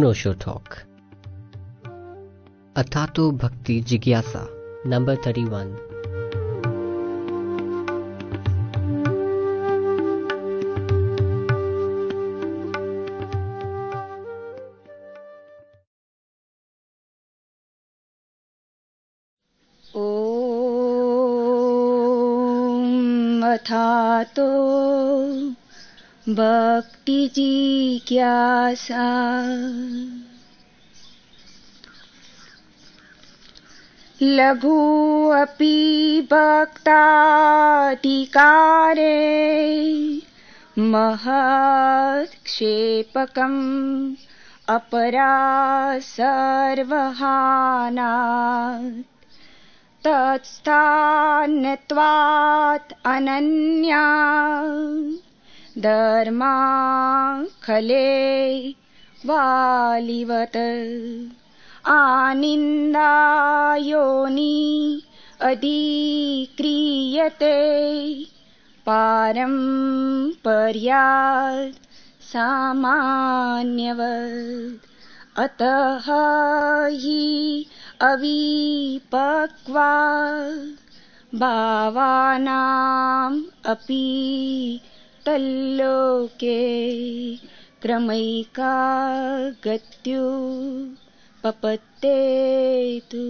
अनोशो talk अथातो भक्ति जिज्ञासा number thirty one भक्तिजिज्ञासा लघु अपि भक्ताधिकारे महत्क्षेपकम् अपरा सर्वहाना तत्स्थानत्वात् अनन्या धर्मा वालिवत्। आनिन्दायोनि अधिक्रियते पारम्पर्यात् सामान्यवत्। अतः हि अविपक्वा भावानाम् अपि तल्लोके क्रमैका गत्यु पपत्तेतु।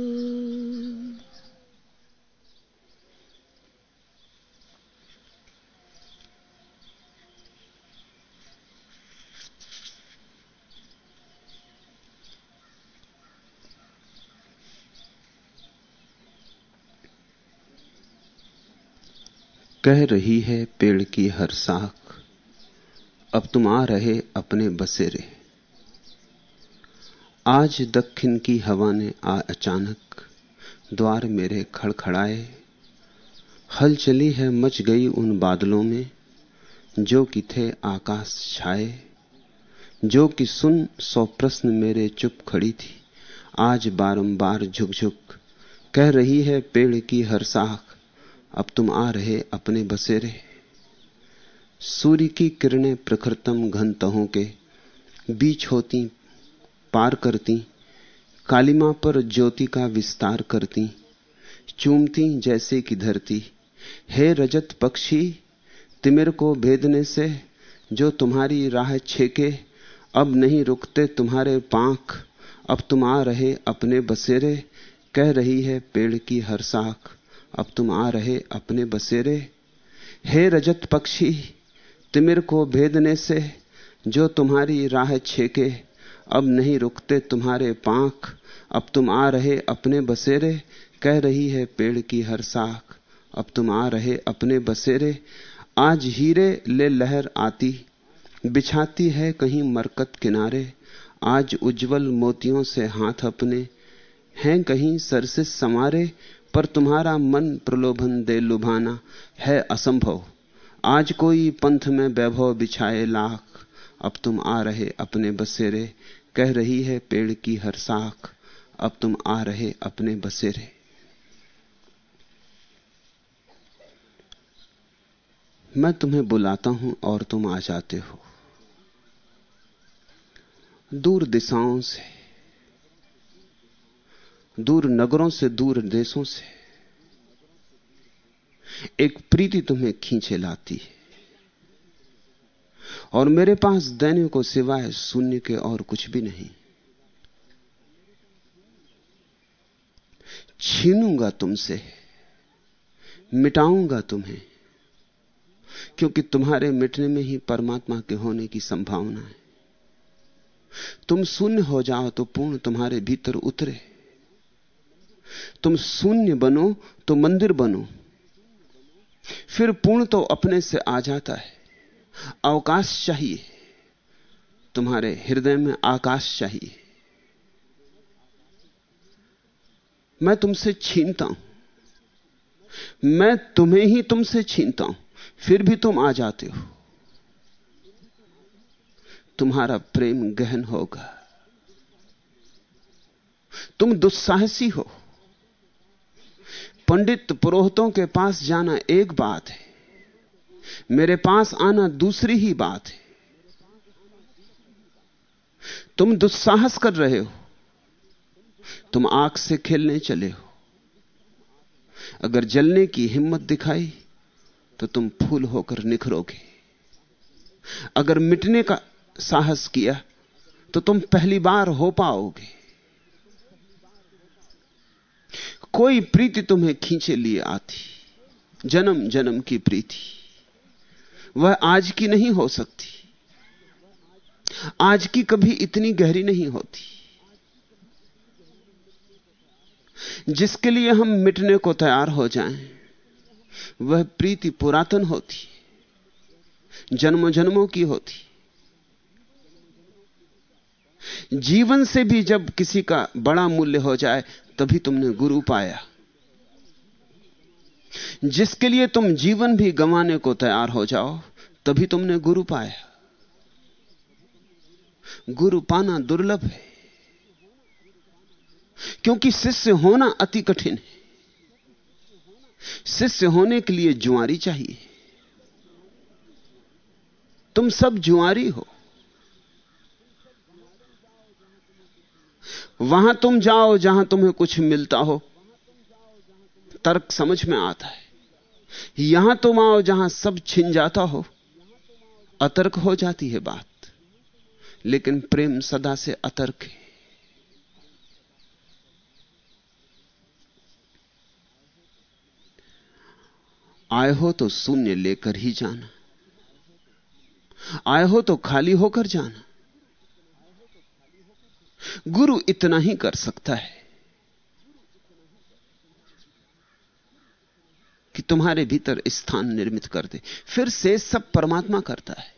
कह रही है पेड़ की हर साख। अब तुम आ रहे अपने बसेरे। आज दक्षिण की हवा ने आ अचानक, द्वार मेरे खड़खड़ाए। हल चली है मच गई उन बादलों में, जो कि थे आकाश छाए। जो कि सुन सौ प्रश्न मेरे चुप खड़ी थी। आज बारंबार झुक झुक कह रही है पेड़ की हर साख। अब तुम आ रहे, अपने बसेरे सूर्य की किरणें प्रखरतम घन तहों के बीच होती, पार करती, कालिमा पर ज्योति का विस्तार करती, चूमती जैसे कि धरती। हे रजत पक्षी, तिमिर को भेदने से जो तुम्हारी राह छेके, अब नहीं रुकते तुम्हारे पांख, अब तुम आ रहे, अपने बसेरे, कह रही है पेड़ की हर साख। अब तुम आ रहे अपने बसेरे। हे रजत पक्षी, तिमिर को भेदने से जो तुम्हारी राह छेके, अब नहीं रुकते तुम्हारे पांख। अब तुम आ रहे अपने बसेरे, कह रही है पेड़ की हर साख। अब तुम आ रहे अपने बसेरे, आज हीरे ले लहर आती। बिछाती है कहीं मरकत किनारे, आज उज्जवल मोतियों से हाथ अपने। हैं कहीं सरसिस समारे पर तुम्हारा मन प्रलोभन दे लुभाना है असंभव। आज कोई पंथ में वैभव बिछाए लाख, अब तुम आ रहे अपने बसेरे, कह रही है पेड़ की हर साख, अब तुम आ रहे अपने बसेरे। मैं तुम्हें बुलाता हूँ और तुम आ जाते हो। दूर दिशाओं से दूर नगरों से दूर देशों से। एक प्रीति तुम्हें खींचे लाती है। और मेरे पास देने को सिवाय शून्य के और कुछ भी नहीं। छीनूँगा तुमसे, मिटाऊँगा तुम्हें, क्योंकि तुम्हारे मिटने में ही परमात्मा के होने की संभावना है। तुम शून्य हो जाओ तो पूर्ण तुम्हारे भीतर उतरे। तुम शून्य बनो तो मंदिर बनो। फिर पूर्ण तो अपने से आ जाता है। अवकाश चाहिए। तुम्हारे हृदय में आकाश चाहिए। मैं तुमसे छीनता हूँ। मैं तुम्हें ही तुमसे छीनता हूँ। फिर भी तुम आ जाते हो। तुम्हारा प्रेम गहन होगा। तुम दुस्साहसी हो। पंडित पुरोहितों के पास जाना एक बात है, मेरे पास आना दूसरी ही बात है। तुम दुस्साहस कर रहे हो, तुम आग से खेलने चले हो। अगर जलने की हिम्मत दिखाई तो तुम फूल होकर निखरोगे। अगर मिटने का साहस किया तो तुम पहली बार हो पाओगे। कोई प्रीति तुम्हें खींचे लिए आती। जन्म जन्म की प्रीति। वह आज की नहीं हो सकती। आज की कभी इतनी गहरी नहीं होती। जिसके लिए हम मिटने को तैयार हो जाएँ, वह प्रीति पुरातन होती जन्मों जन्मों की होती। जीवन से भी जब किसी का बड़ा मूल्य हो जाए तभी तुमने गुरु पाया। जिसके लिए तुम जीवन भी गंवाने को तैयार हो जाओ, तभी तुमने गुरु पाया। गुरु पाना दुर्लभ है, क्योंकि शिष्य होना अति कठिन है। शिष्य होने के लिए जुआरी चाहिए। तुम सब जुआरी हो। वहाँ तुम जाओ जहाँ तुम्हें कुछ मिलता हो। तर्क समझ में आता है। यहाँ तुम आओ जहाँ सब छिन जाता हो। अतर्क हो जाती है बात। लेकिन प्रेम सदा से अतर्क है। आए हो तो शून्य लेकर ही जाना। आए हो तो खाली होकर जाना। गुरु इतना ही कर सकता है कि तुम्हारे भीतर स्थान निर्मित कर दे। फिर से सब परमात्मा करता है।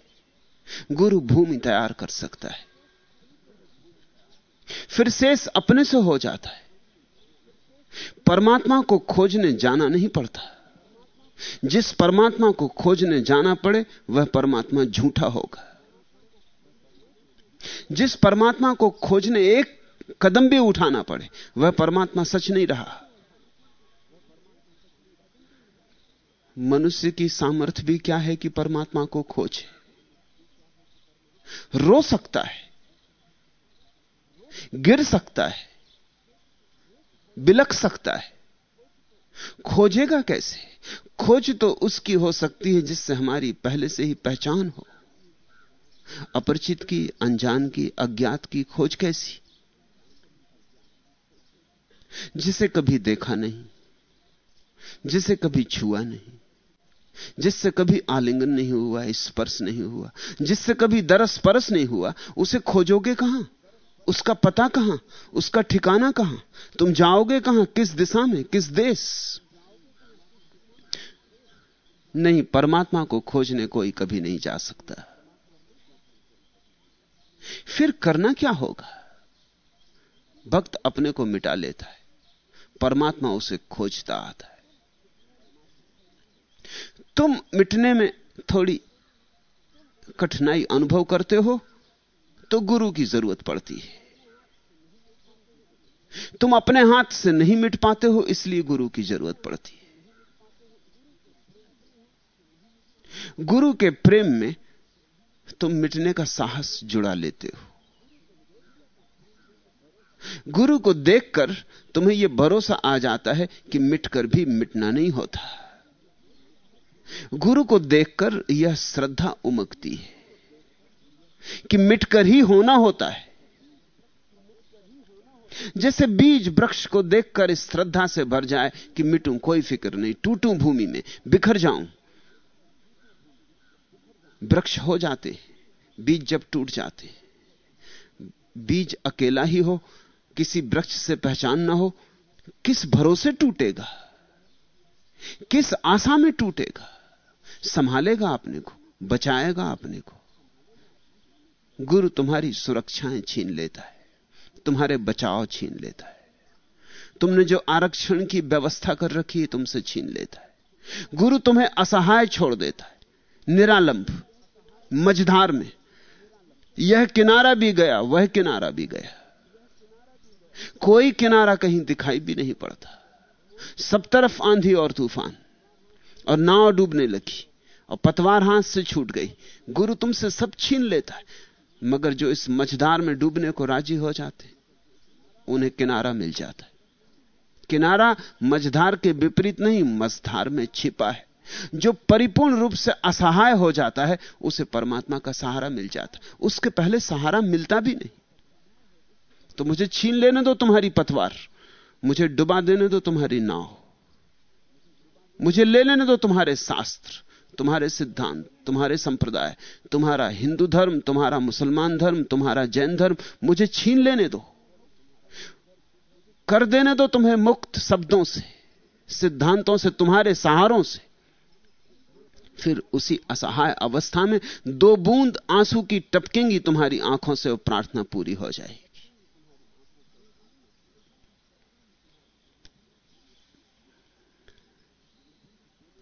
गुरु भूमि तैयार कर सकता है। फिर शेष अपने से हो जाता है। परमात्मा को खोजने जाना नहीं पड़ता। जिस परमात्मा को खोजने जाना पड़े, वह परमात्मा झूठा होगा। जिस परमात्मा को खोजने एक कदम भी उठाना पड़े, वह परमात्मा सच नहीं रहा। मनुष्य की सामर्थ्य भी क्या है कि परमात्मा को खोजे? रो सकता है, गिर सकता है बिलक सकता है। खोजेगा कैसे? खोज तो उसकी हो सकती है जिससे हमारी पहले से ही पहचान हो। अपरिचित की, अनजान की, अज्ञात की खोज कैसी? जिसे कभी देखा नहीं, जिसे कभी छुआ नहीं, जिससे कभी आलिंगन नहीं हुआ, स्पर्श नहीं हुआ, जिससे कभी दरस परस नहीं हुआ, उसे खोजोगे कहाँ? उसका पता कहाँ? उसका ठिकाना कहाँ? तुम जाओगे कहाँ? किस दिशा में? किस देश? नहीं, परमात्मा को खोजने कोई कभी नहीं जा सकता। फिर करना क्या होगा? भक्त अपने को मिटा लेता है। परमात्मा उसे खोजता आता है। तुम मिटने में थोड़ी कठिनाई अनुभव करते हो तो गुरु की ज़रूरत पड़ती है। तुम अपने हाथ से नहीं मिट पाते हो, इसलिए गुरु की ज़रूरत पड़ती है। गुरु के प्रेम में तुम मिटने का साहस जुड़ा लेते हो। गुरु को देखकर तुम्हें यह भरोसा आ जाता है कि मिटकर भी मिटना नहीं होता। गुरु को देखकर यह श्रद्धा उमकती है कि मिटकर ही होना होता है। जैसे बीज वृक्ष को देखकर इस श्रद्धा से भर जाए कि मिटूं, कोई फ़िक्र नहीं, टूटूं भूमि में, बिखर जाऊँ। वृक्ष हो जाते, बीज जब टूट जाते, बीज अकेला ही हो, किसी वृक्ष से पहचान ना हो, किस भरोसे टूटेगा? किस आशा में टूटेगा? संभालेगा अपने को, बचाएगा अपने को। गुरु तुम्हारी सुरक्षाएँ छीन लेता है, तुम्हारे बचाव छीन लेता है। तुमने जो आरक्षण की व्यवस्था कर रखी है, तुमसे छीन लेता है। गुरु तुम्हें असहाय छोड़ देता है, निरालंब। मझधार में। यह किनारा भी गया, वह किनारा भी गया। कोई किनारा कहीं दिखाई भी नहीं पड़ता। सब तरफ़ आंधी और तूफ़ान, और नाव डूबने लगी, और पतवार हाथ से छूट गई। गुरु तुमसे सब छीन लेता है, मगर जो इस मझधार में डूबने को राज़ी हो जाते, उन्हें किनारा मिल जाता है। किनारा मझधार के विपरीत नहीं, मझधार में छिपा है। जो परिपूर्ण रूप से असहाय हो जाता है, उसे परमात्मा का सहारा मिल जाता उसके पहले सहारा मिलता भी नहीं। तो मुझे छीन लेने दो तुम्हारी पतवार। मुझे डुबा देने दो तुम्हारी नाव। मुझे ले लेने दो तुम्हारे शास्त्र, तुम्हारे सिद्धांत, तुम्हारे संप्रदाय, तुम्हारा हिंदू धर्म, तुम्हारा मुसलमान धर्म, तुम्हारा जैन धर्म। मुझे छीन लेने दो। कर देने दो तुम्हें मुक्त शब्दों से, सिद्धांतों से, तुम्हारे सहारों से। फिर उसी असहाय अवस्था में दो बूंद आँसू की टपकेंगी, तुम्हारी आँखों से और प्रार्थना पूरी हो जाएगी।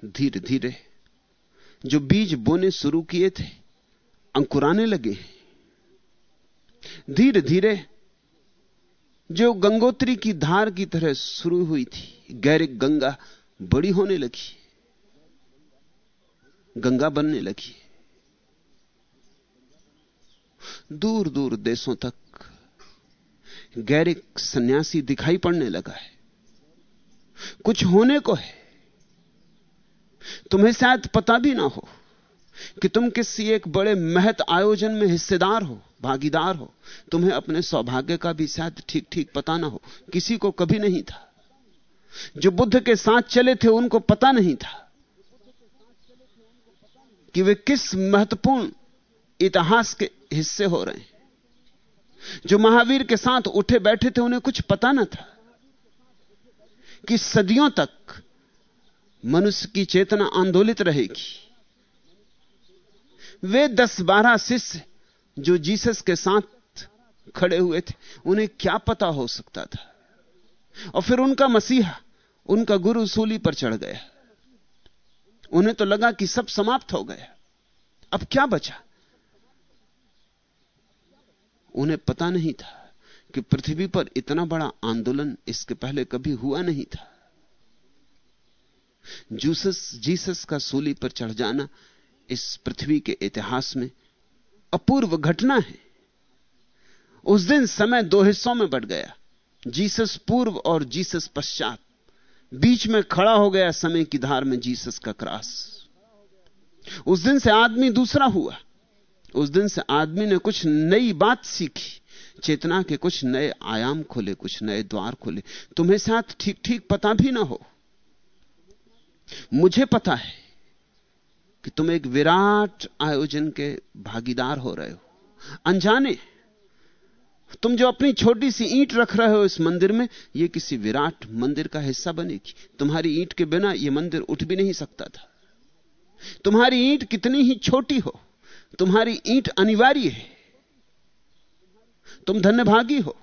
धीरे धीरे जो बीज बोने शुरू किए थे, अंकुराने लगे। धीरे धीरे जो गंगोत्री की धार की तरह शुरू हुई थी गैरिक गंगा बड़ी होने लगी। गंगा बनने लगी। दूर दूर देशों तक गैरिक सन्यासी दिखाई पड़ने लगा है। कुछ होने को है। तुम्हें शायद पता भी ना हो कि तुम किसी एक बड़े महत आयोजन में हिस्सेदार हो, भागीदार हो। तुम्हें अपने सौभाग्य का भी शायद ठीक ठीक पता ना हो। किसी को कभी नहीं था। जो बुद्ध के साथ चले थे, उनको पता नहीं था। कि वे किस महत्वपूर्ण इतिहास के हिस्से हो रहे हैं। जो महावीर के साथ उठे बैठे थे, उन्हें कुछ पता ना था कि सदियों तक मनुष्य की चेतना आंदोलित रहेगी। वे दस बारह शिष्य जो जीसस के साथ खड़े हुए थे, उन्हें क्या पता हो सकता था? और फिर उनका मसीहा, उनका गुरु सूली पर चढ़ गया। उन्हें तो लगा कि सब समाप्त हो गया। अब क्या बचा? उन्हें पता नहीं था कि पृथ्वी पर इतना बड़ा आंदोलन इसके पहले कभी हुआ नहीं था। जूसस, जीसस का सूली पर चढ़ जाना इस पृथ्वी के इतिहास में अपूर्व घटना है। उस दिन समय दो हिस्सों में बढ़ गया। जीसस पूर्व और जीसस पश्चात। बीच में खड़ा हो गया समय की धार में जीसस का क्रास। उस दिन से आदमी दूसरा हुआ। उस दिन से आदमी ने कुछ नई बात सीखी। चेतना के कुछ नए आयाम खोले, कुछ नए द्वार खोले। तुम्हें साथ ठीक ठीक पता भी ना हो। मुझे पता है कि तुम एक विराट आयोजन के भागीदार हो रहे हो। अनजाने तुम जो अपनी छोटी सी ईंट रख रहे हो इस मंदिर में यह किसी विराट मंदिर का हिस्सा बनेगी। तुम्हारी ईंट के बिना यह मंदिर उठ भी नहीं सकता था। तुम्हारी ईंट कितनी ही छोटी हो, तुम्हारी ईंट अनिवार्य है। तुम धन्यभागी हो।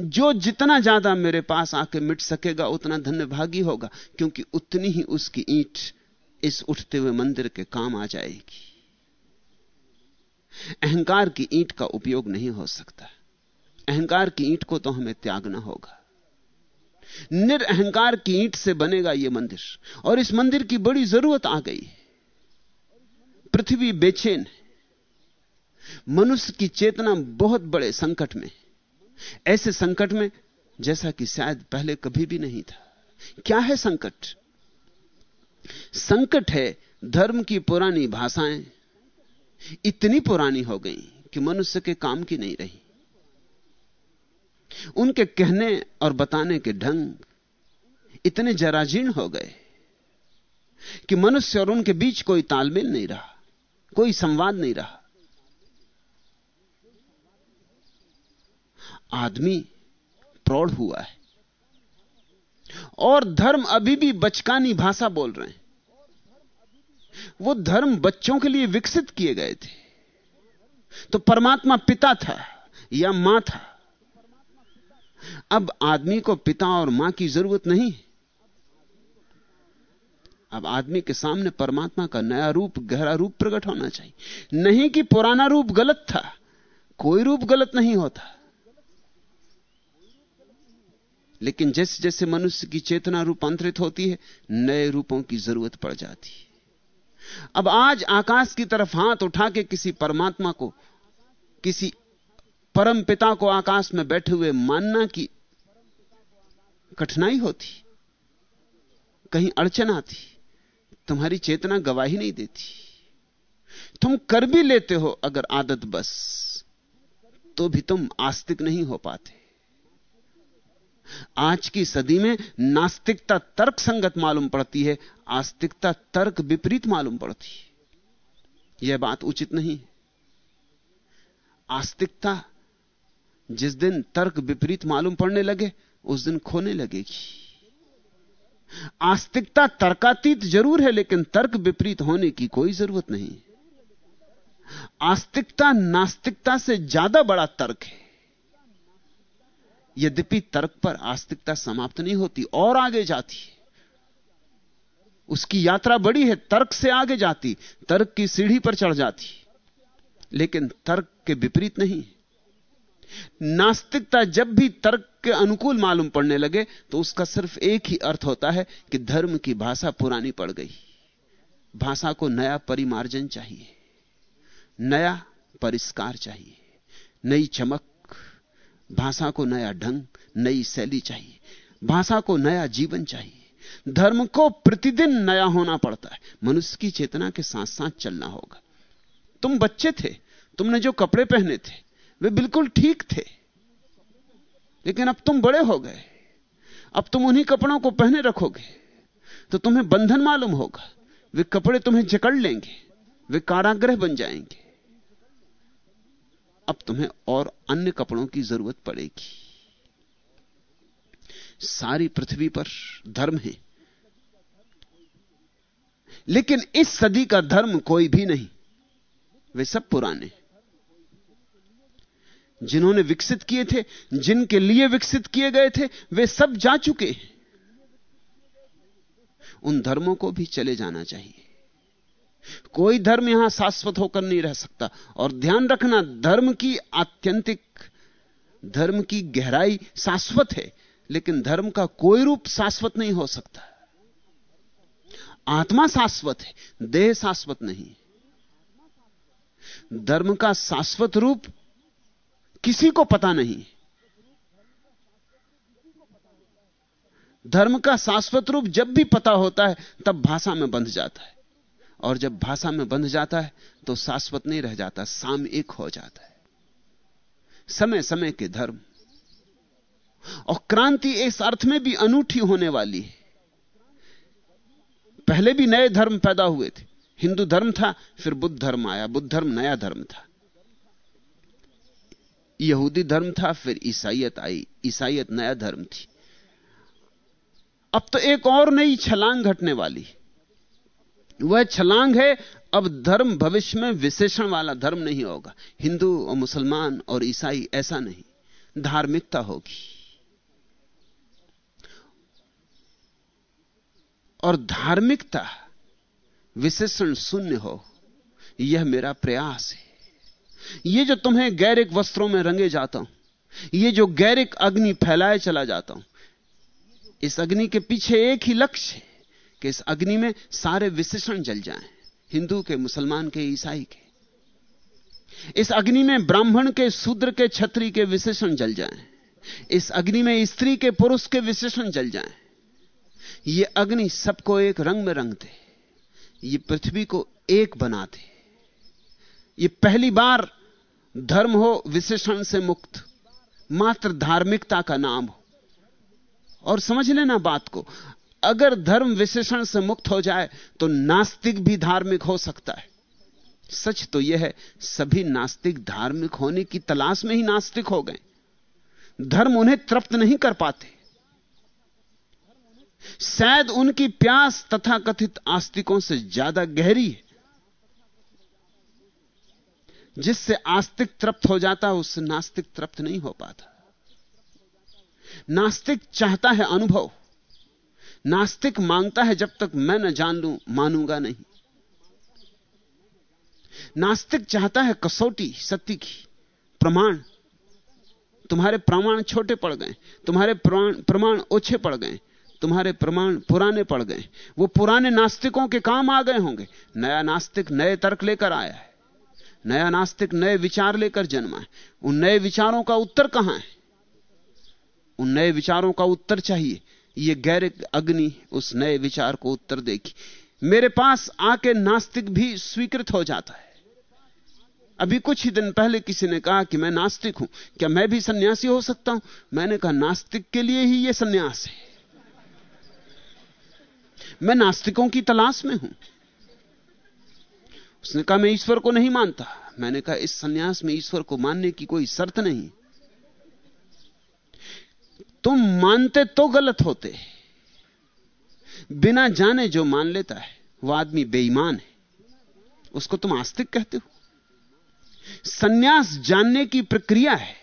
जो जितना ज़्यादा मेरे पास आके मिट सकेगा, उतना धन्यभागी होगा, क्योंकि उतनी ही उसकी ईंट इस उठते हुए मंदिर के काम आ जाएगी। अहंकार की ईंट का उपयोग नहीं हो सकता। अहंकार की ईंट को तो हमें त्यागना होगा। निरअहकार की ईंट से बनेगा यह मंदिर, और इस मंदिर की बड़ी ज़रूरत आ गई पृथ्वी बेचैन है। मनुष्य की चेतना बहुत बड़े संकट में ऐसे संकट में जैसा कि शायद पहले कभी भी नहीं था। क्या है संकट? संकट है धर्म की पुरानी भाषाएँ इतनी पुरानी हो गई कि मनुष्य के काम की नहीं रही। उनके कहने और बताने के ढंग इतने जराजीर्ण हो गए कि मनुष्य और उनके बीच कोई तालमेल नहीं रहा, कोई संवाद नहीं रहा। आदमी प्रौढ़ हुआ है और धर्म अभी भी बचकानी भाषा बोल रहे हैं। वो धर्म बच्चों के लिए विकसित किए गए थे। तो परमात्मा पिता था या माँ था। अब आदमी को पिता और माँ की ज़रूरत नहीं अब आदमी के सामने परमात्मा का नया रूप, गहरा रूप प्रकट होना चाहिए। नहीं कि पुराना रूप गलत था, कोई रूप गलत नहीं होता। लेकिन जैसे जैसे मनुष्य की चेतना रूपांतरित होती है, नए रूपों की ज़रूरत पड़ जाती है। अब आज आकाश की तरफ़ हाथ उठा के किसी परमात्मा को, किसी परम पिता को आकाश में बैठे हुए मानना की कठिनाई होती, कहीं अड़चन आती, तुम्हारी चेतना गवाही नहीं देती। तुम कर भी लेते हो अगर आदत बस तो भी तुम आस्तिक नहीं हो पाते। आज की सदी में नास्तिकता तर्क संगत मालूम पड़ती है, आस्तिकता तर्क विपरीत मालूम पड़ती है। यह बात उचित नहीं आस्तिकता जिस दिन तर्क विपरीत मालूम पड़ने लगे, उस दिन खोने लगेगी। आस्तिकता तर्कातीत ज़रूर है, लेकिन तर्क विपरीत होने की कोई ज़रूरत नहीं। आस्तिकता नास्तिकता से ज़्यादा बड़ा तर्क है। यद्यपि तर्क पर आस्तिकता समाप्त नहीं होती, और आगे जाती उसकी यात्रा बड़ी है, तर्क से आगे जाती, तर्क की सीढ़ी पर चढ़ जाती। लेकिन तर्क के विपरीत नहीं नास्तिकता जब भी तर्क के अनुकूल मालूम पड़ने लगे तो उसका सिर्फ़ एक ही अर्थ होता है कि धर्म की भाषा पुरानी पड़ गई। भाषा को नया परिमार्जन चाहिए, नया परिष्कार चाहिए, नई चमक भाषा को नया ढंग, नई शैली चाहिए। भाषा को नया जीवन चाहिए। धर्म को प्रतिदिन नया होना पड़ता है। मनुष्य की चेतना के साथ साथ चलना होगा। तुम बच्चे थे, तुमने जो कपड़े पहने थे, वे बिल्कुल ठीक थे। लेकिन अब तुम बड़े हो गए। अब तुम उन्हीं कपड़ों को पहने रखोगे। तो तुम्हें बंधन मालूम होगा। वे कपड़े तुम्हें जकड़ लेंगे। वे कारागृह बन जाएँगे। अब तुम्हें और अन्य कपड़ों की ज़रूरत पड़ेगी। सारी पृथ्वी पर धर्म है। लेकिन इस सदी का धर्म कोई भी नहीं। वे सब पुराने। जिन्होंने विकसित किए थे, जिनके लिए विकसित किए गए थे, वे सब जा चुके हैं। उन धर्मों को भी चले जाना चाहिए। कोई धर्म यहाँ शाश्वत होकर नहीं रह सकता। और ध्यान रखना, धर्म की आत्यंतिक, धर्म की गहराई शाश्वत है, लेकिन धर्म का कोई रूप शाश्वत नहीं हो सकता। आत्मा शाश्वत है, देह शाश्वत नहीं धर्म का शाश्वत रूप किसी को पता नहीं धर्म का शाश्वत रूप जब भी पता होता है, तब भाषा में बंध जाता है। और जब भाषा में बंध जाता है तो शाश्वत नहीं रह जाता, साम एक हो जाता है। समय समय के धर्म। और क्रांति इस अर्थ में भी अनूठी होने वाली है। पहले भी नए धर्म पैदा हुए थे। हिंदू धर्म था, फिर बुद्ध धर्म आया। बुद्ध धर्म नया धर्म था। यहूदी धर्म था, फिर ईसाइयत आई। ईसाइयत नया धर्म थी। अब तो एक और नई छलांग घटने वाली वह छलांग है, अब धर्म भविष्य में विशेषण वाला धर्म नहीं होगा। हिंदू और मुसलमान और ईसाई ऐसा नहीं। धार्मिकता होगी। और धार्मिकता, विशेषण शून्य हो, यह मेरा प्रयास है। यह जो तुम्हें गैरिक वस्त्रों में रंगे जाता हूँ यह जो गैरिक अग्नि फैलाए चला जाता हूँ, इस अग्नि के पीछे एक ही लक्ष्य है। कि इस अग्नि में सारे विशेषण जल जाएँ। हिंदू के, मुसलमान के, ईसाई के। इस अग्नि में ब्राह्मण के, शूद्र के छत्री के विशेषण जल जाएँ। इस अग्नि में स्त्री के, पुरुष के विशेषण जल जाएँ। ये अग्नि सबको एक रंग में रंग दे। ये पृथ्वी को एक बना दे। ये पहली बार धर्म हो, विशेषण से मुक्त। मात्र धार्मिकता का नाम हो। और समझ लेना बात को। अगर धर्म विशेषण से मुक्त हो जाए तो नास्तिक भी धार्मिक हो सकता है। सच तो यह है, सभी नास्तिक धार्मिक होने की तलाश में ही नास्तिक हो गए। धर्म उन्हें तृप्त नहीं कर पाते। शायद उनकी प्यास तथा कथित आस्तिकों से ज़्यादा गहरी है। जिससे आस्तिक तृप्त हो जाता है उससे नास्तिक तृप्त नहीं हो पाता। नास्तिक चाहता है अनुभव। नास्तिक माँगता है जब तक मैं न जान लू मानूँगा नहीं। नास्तिक चाहता है कसौटी, सत्य की, प्रमाण। तुम्हारे प्रमाण छोटे पड़ गए, तुम्हारे प्रमाण ओछे पड़ गए, तुम्हारे प्रमाण पुराने पड़ गए। वो पुराने नास्तिकों के काम आ गए होंगे। नया नास्तिक नए तर्क लेकर आया है। नया नास्तिक नए विचार लेकर जन्मा है। उन नए विचारों का उत्तर कहाँ है? उन नए विचारों का उत्तर चाहिए। ये गैरिक अग्नि उस नए विचार को उत्तर देगी। मेरे पास आके नास्तिक भी स्वीकृत हो जाता है। अभी कुछ ही दिन पहले किसी ने कहा कि मैं नास्तिक हूँ। क्या मैं भी सन्यासी हो सकता हूँ? मैंने कहा, नास्तिक के लिए ही यह सन्यास है। मैं नास्तिकों की तलाश में हूँ। उसने कहा, मैं ईश्वर को नहीं मानता। मैंने कहा, इस सन्यास में ईश्वर को मानने की कोई शर्त नहीं। तुम मानते तो गलत होते। बिना जाने जो मान लेता है वह आदमी बेईमान है। उसको तुम आस्तिक कहते हो। सन्यास जानने की प्रक्रिया है।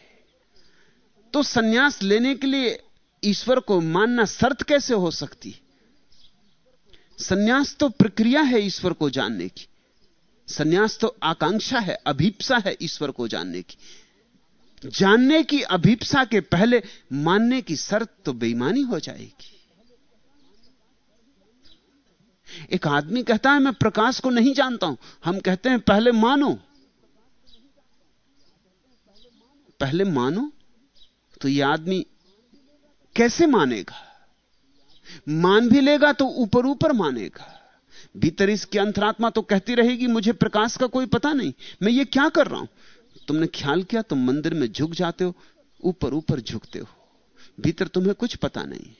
तो सन्यास लेने के लिए ईश्वर को मानना शर्त कैसे हो सकती? सन्यास तो प्रक्रिया है ईश्वर को जानने की। सन्यास तो आकांक्षा है, अभीपसा है ईश्वर को जानने की। जानने की अभीपसा के पहले मानने की शर्त तो बेईमानी हो जाएगी। एक आदमी कहता है, मैं प्रकाश को नहीं जानता हूँ। हम कहते हैं, पहले मानो। पहले मानो? तो यह आदमी कैसे मानेगा? मान भी लेगा तो ऊपर ऊपर मानेगा। भीतर इसकी अंतरात्मा तो कहती रहेगी, मुझे प्रकाश का कोई पता नहीं। मैं ये क्या कर रहा हूँ? तुमने ख्याल किया, तुम मंदिर में झुक जाते हो, ऊपर ऊपर झुकते हो। भीतर तुम्हें कुछ पता नहीं।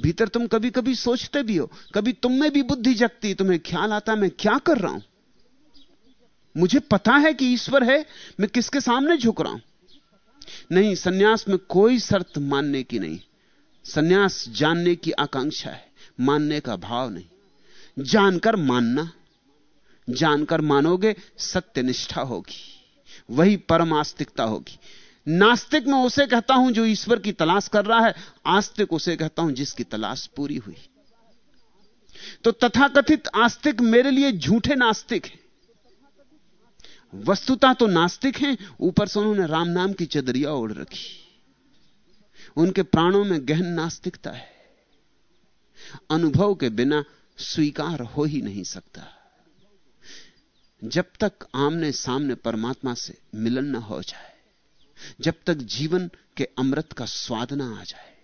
भीतर तुम कभी कभी सोचते भी हो, कभी तुम में भी बुद्धि जगती, तुम्हें ख्याल आता मैं क्या कर रहा हूँ? मुझे पता है कि ईश्वर है, मैं किसके सामने झुक रहा हूँ? नहीं, सन्यास में कोई शर्त मानने की नहीं। सन्यास जानने की आकांक्षा है, मानने का भाव नहीं। जानकर मानना, जानकर मानोगे सत्य निष्ठा होगी। वही परम आस्तिकता होगी। नास्तिक मैं उसे कहता हूँ जो ईश्वर की तलाश कर रहा है, आस्तिक उसे कहता हूँ जिसकी तलाश पूरी हुई। तो तथाकथित आस्तिक मेरे लिए झूठे नास्तिक हैं। वस्तुता तो नास्तिक हैं, ऊपर से उन्होंने राम नाम की चदरिया ओढ़ रखी। उनके प्राणों में गहन नास्तिकता है। अनुभव के बिना स्वीकार हो ही नहीं सकता। जब तक आमने सामने परमात्मा से मिलन न हो जाए, जब तक जीवन के अमृत का स्वाद ना आ जाए,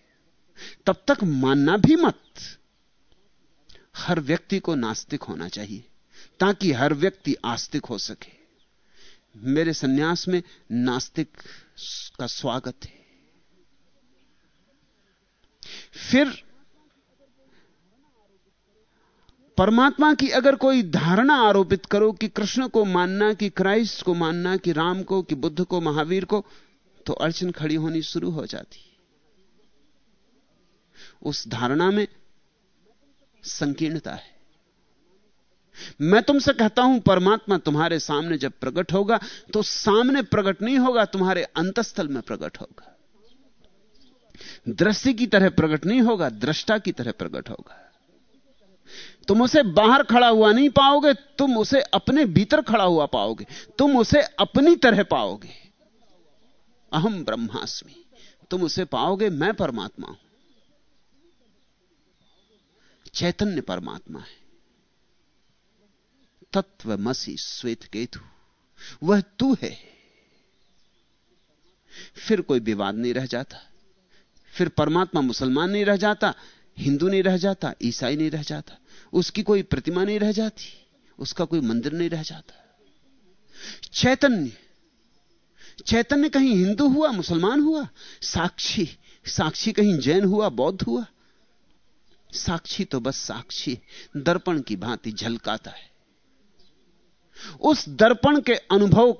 तब तक मानना भी मत। हर व्यक्ति को नास्तिक होना चाहिए, ताकि हर व्यक्ति आस्तिक हो सके। मेरे सन्यास में नास्तिक का स्वागत है। फिर परमात्मा की अगर कोई धारणा आरोपित करो कि कृष्ण को मानना, कि क्राइस्ट को मानना, कि राम को, कि बुद्ध को, महावीर को तो अड़चन खड़ी होनी शुरू हो जाती। उस धारणा में संकीर्णता है। मैं तुमसे कहता हूँ, परमात्मा तुम्हारे सामने जब प्रकट होगा तो सामने प्रकट नहीं होगा, तुम्हारे अंतस्थल में प्रकट होगा। दृश्य की तरह प्रकट नहीं होगा, दृष्टा की तरह प्रकट होगा। तुम उसे बाहर खड़ा हुआ नहीं पाओगे, तुम उसे अपने भीतर खड़ा हुआ पाओगे, तुम उसे अपनी तरह पाओगे। अहम ब्रह्मास्मि, तुम उसे पाओगे, मैं परमात्मा हूँ। चैतन्य परमात्मा है। तत्व मसी श्वेत केतु, वह तू है। फिर कोई विवाद नहीं रह जाता। फिर परमात्मा मुसलमान नहीं रह जाता, हिंदू नहीं रह जाता, ईसाई नहीं रह जाता। उसकी कोई प्रतिमा नहीं रह जाती, उसका कोई मंदिर नहीं रह जाता। चैतन्य चैतन्य कहीं हिंदू हुआ, मुसलमान हुआ, साक्षी साक्षी कहीं जैन हुआ, बौद्ध हुआ। साक्षी तो बस साक्षी, दर्पण की भांति झलकाता है। उस दर्पण के अनुभव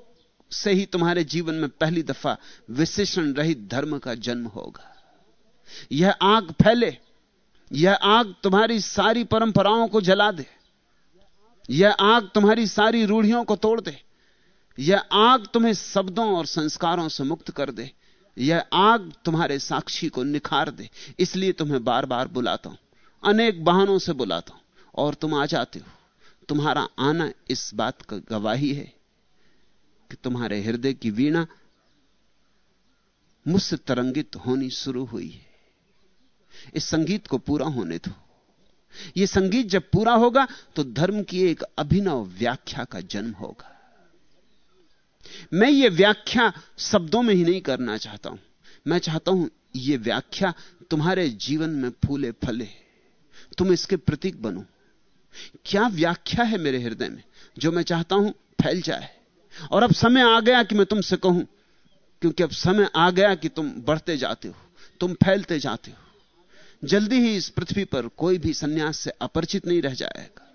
से ही तुम्हारे जीवन में पहली दफ़ा विशेषण रहित धर्म का जन्म होगा। यह आग फैले यह आग तुम्हारी सारी परंपराओं को जला दे। यह आग तुम्हारी सारी रूढ़ियों को तोड़ दे। यह आग तुम्हें शब्दों और संस्कारों से मुक्त कर दे। यह आग तुम्हारे साक्षी को निखार दे। इसलिए तुम्हें बार बार बुलाता हूँ, अनेक बहानों से बुलाता हूँ, और तुम आ जाते हो। तुम्हारा आना इस बात का गवाही है कि तुम्हारे हृदय की वीणा मुझसे तरंगित होनी शुरू हुई है। इस संगीत को पूरा होने दो। यह संगीत जब पूरा होगा तो धर्म की एक अभिनव व्याख्या का जन्म होगा। मैं ये व्याख्या शब्दों में ही नहीं करना चाहता हूँ। मैं चाहता हूँ यह व्याख्या तुम्हारे जीवन में फूले फले, तुम इसके प्रतीक बनो। क्या व्याख्या है मेरे हृदय में? जो मैं चाहता हूँ फैल जाए। और अब समय आ गया कि मैं तुमसे कहूँ, क्योंकि अब समय आ गया कि तुम बढ़ते जाते हो, तुम फैलते जाते हो। जल्दी ही इस पृथ्वी पर कोई भी सन्यास से अपरिचित नहीं रह जाएगा।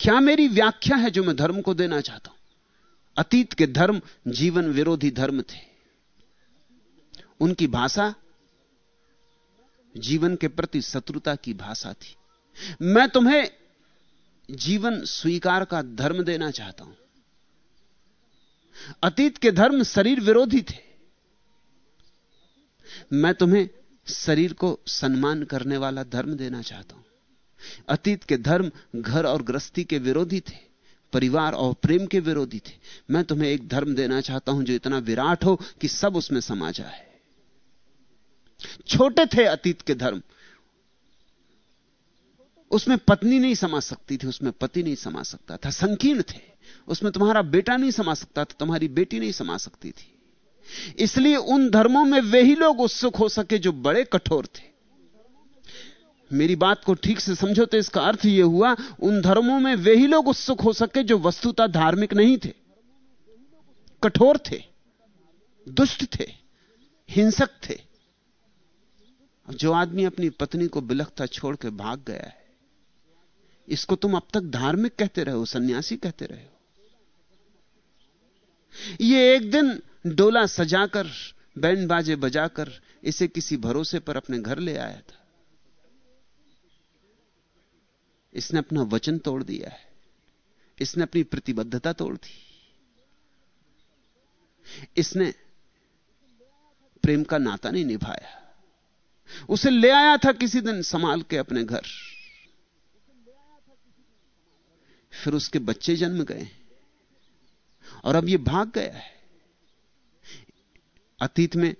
क्या मेरी व्याख्या है जो मैं धर्म को देना चाहता हूँ? अतीत के धर्म जीवन विरोधी धर्म थे। उनकी भाषा जीवन के प्रति शत्रुता की भाषा थी। मैं तुम्हें जीवन स्वीकार का धर्म देना चाहता हूँ। अतीत के धर्म शरीर विरोधी थे। मैं तुम्हें शरीर को सम्मान करने वाला धर्म देना चाहता हूँ। अतीत के धर्म घर और गृहस्थी के विरोधी थे, परिवार और प्रेम के विरोधी थे। मैं तुम्हें एक धर्म देना चाहता हूँ जो इतना विराट हो कि सब उसमें समा जाए। छोटे थे अतीत के धर्म। उसमें पत्नी नहीं समा सकती थी, उसमें पति नहीं समा सकता था। संकीर्ण थे। उसमें तुम्हारा बेटा नहीं समा सकता था, तुम्हारी बेटी नहीं समा सकती थी। इसलिए उन धर्मों में वे ही लोग उत्सुक हो सके जो बड़े कठोर थे। मेरी बात को ठीक से समझो तो इसका अर्थ यह हुआ, उन धर्मों में वे ही लोग उत्सुक हो सके जो वस्तुता धार्मिक नहीं थे। कठोर थे, दुष्ट थे, हिंसक थे। जो आदमी अपनी पत्नी को बिलखता छोड़ के भाग गया है, इसको तुम अब तक धार्मिक कहते रहे हो, सन्यासी कहते रहे हो। ये एक दिन डोला सजाकर बैंड बाजे बजाकर, इसे किसी भरोसे पर अपने घर ले आया था। इसने अपना वचन तोड़ दिया है। इसने अपनी प्रतिबद्धता तोड़ दी। इसने प्रेम का नाता नहीं निभाया। उसे ले आया था किसी दिन संभाल के अपने घर। फिर उसके बच्चे जन्म गए। और अब ये भाग गया है। अतीत में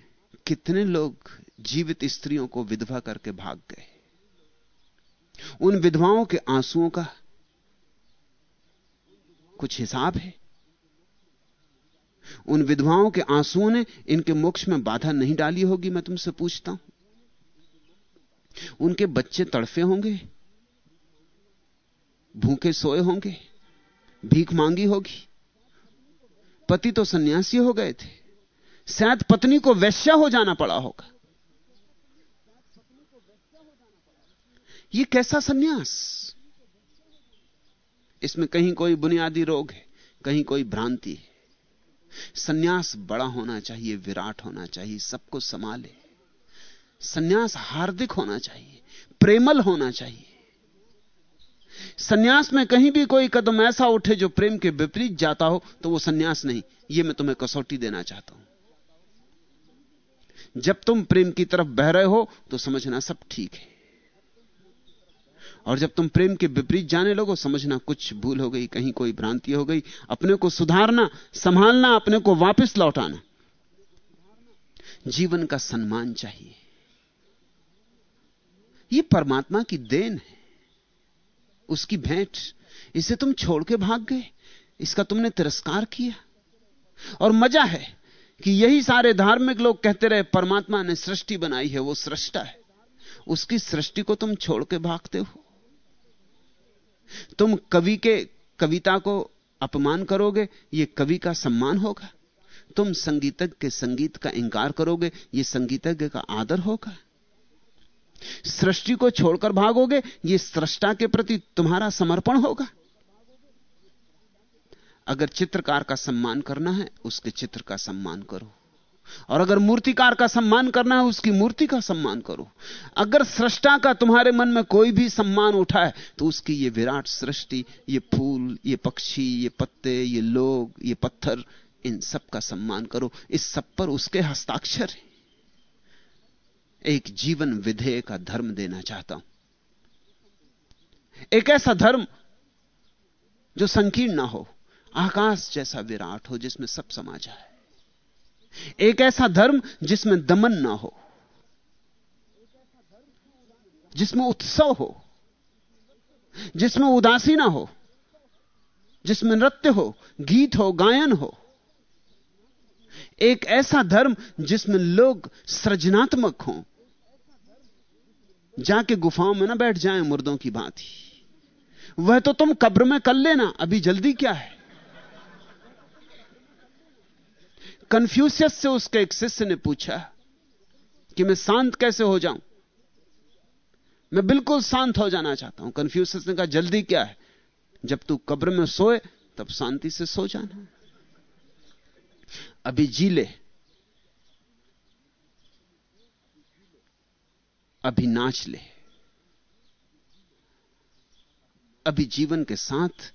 कितने लोग जीवित स्त्रियों को विधवा करके भाग गए? उन विधवाओं के आंसुओं का कुछ हिसाब है। उन विधवाओं के आंसुओं ने इनके मोक्ष में बाधा नहीं डाली होगी, मैं तुमसे पूछता हूँ। उनके बच्चे तड़फे होंगे, भूखे सोए होंगे, भीख मांगी होगी, पति तो सन्यासी हो गए थे। शायद पत्नी को वैश्या हो जाना पड़ा होगा। यह कैसा सन्यास? इसमें कहीं कोई बुनियादी रोग है, कहीं कोई भ्रांति है। सन्यास बड़ा होना चाहिए, विराट होना चाहिए, सबको संभाले। सन्यास हार्दिक होना चाहिए, प्रेमल होना चाहिए। सन्यास में कहीं भी कोई कदम ऐसा उठे जो प्रेम के विपरीत जाता हो तो वो सन्यास नहीं। ये मैं तुम्हें कसौटी देना चाहता हूँ। जब तुम प्रेम की तरफ़ बह रहे हो तो समझना सब ठीक है। और जब तुम प्रेम के विपरीत जाने लगो, समझना कुछ भूल हो गई, कहीं कोई भ्रांति हो गई, अपने को सुधारना, संभालना, अपने को वापस लौटाना। जीवन का सम्मान चाहिए। यह परमात्मा की देन है। उसकी भेंट, इसे तुम छोड़ के भाग गए। इसका तुमने तिरस्कार किया। और मज़ा है। कि यही सारे धार्मिक लोग कहते रहे, परमात्मा ने सृष्टि बनाई है, वो सृष्टा है। उसकी सृष्टि को तुम छोड़ के भागते हो। तुम कवि के, कविता को अपमान करोगे, ये कवि का सम्मान होगा। तुम संगीतज्ञ के संगीत का इंकार करोगे, ये संगीतज्ञ का आदर होगा। सृष्टि को छोड़कर भागोगे, ये सृष्टा के प्रति तुम्हारा समर्पण होगा। अगर चित्रकार का सम्मान करना है, उसके चित्र का सम्मान करो। और अगर मूर्तिकार का सम्मान करना है, उसकी मूर्ति का सम्मान करो। अगर सृष्टा का तुम्हारे मन में कोई भी सम्मान उठाए तो उसकी ये विराट सृष्टि, ये फूल, ये पक्षी, ये पत्ते, ये लोग, ये पत्थर, इन सब का सम्मान करो। इस सब पर उसके हस्ताक्षर है। एक जीवन विधेय का धर्म देना चाहता हूँ। एक ऐसा धर्म जो संकीर्ण ना हो। आकाश जैसा विराट हो जिसमें सब समा जाए एक ऐसा धर्म जिसमें दमन ना हो, जिसमें उत्सव हो, जिसमें उदासी ना हो, जिसमें नृत्य हो, गीत हो, गायन हो। एक ऐसा धर्म जिसमें लोग सृजनात्मक हों, जाके गुफाओं में ना बैठ जाएँ मुर्दों की भांति। वह तो तुम कब्र में कर लेना, अभी जल्दी क्या है? कन्फ्यूशियस से उसके एक शिष्य ने पूछा कि मैं शांत कैसे हो जाऊँ? मैं बिल्कुल शांत हो जाना चाहता हूँ। कन्फ्यूशियस ने कहा, जल्दी क्या है? जब तू कब्र में सोए, तब शांति से सो जाना। अभी जी ले। अभी नाच ले। अभी जीवन के साथ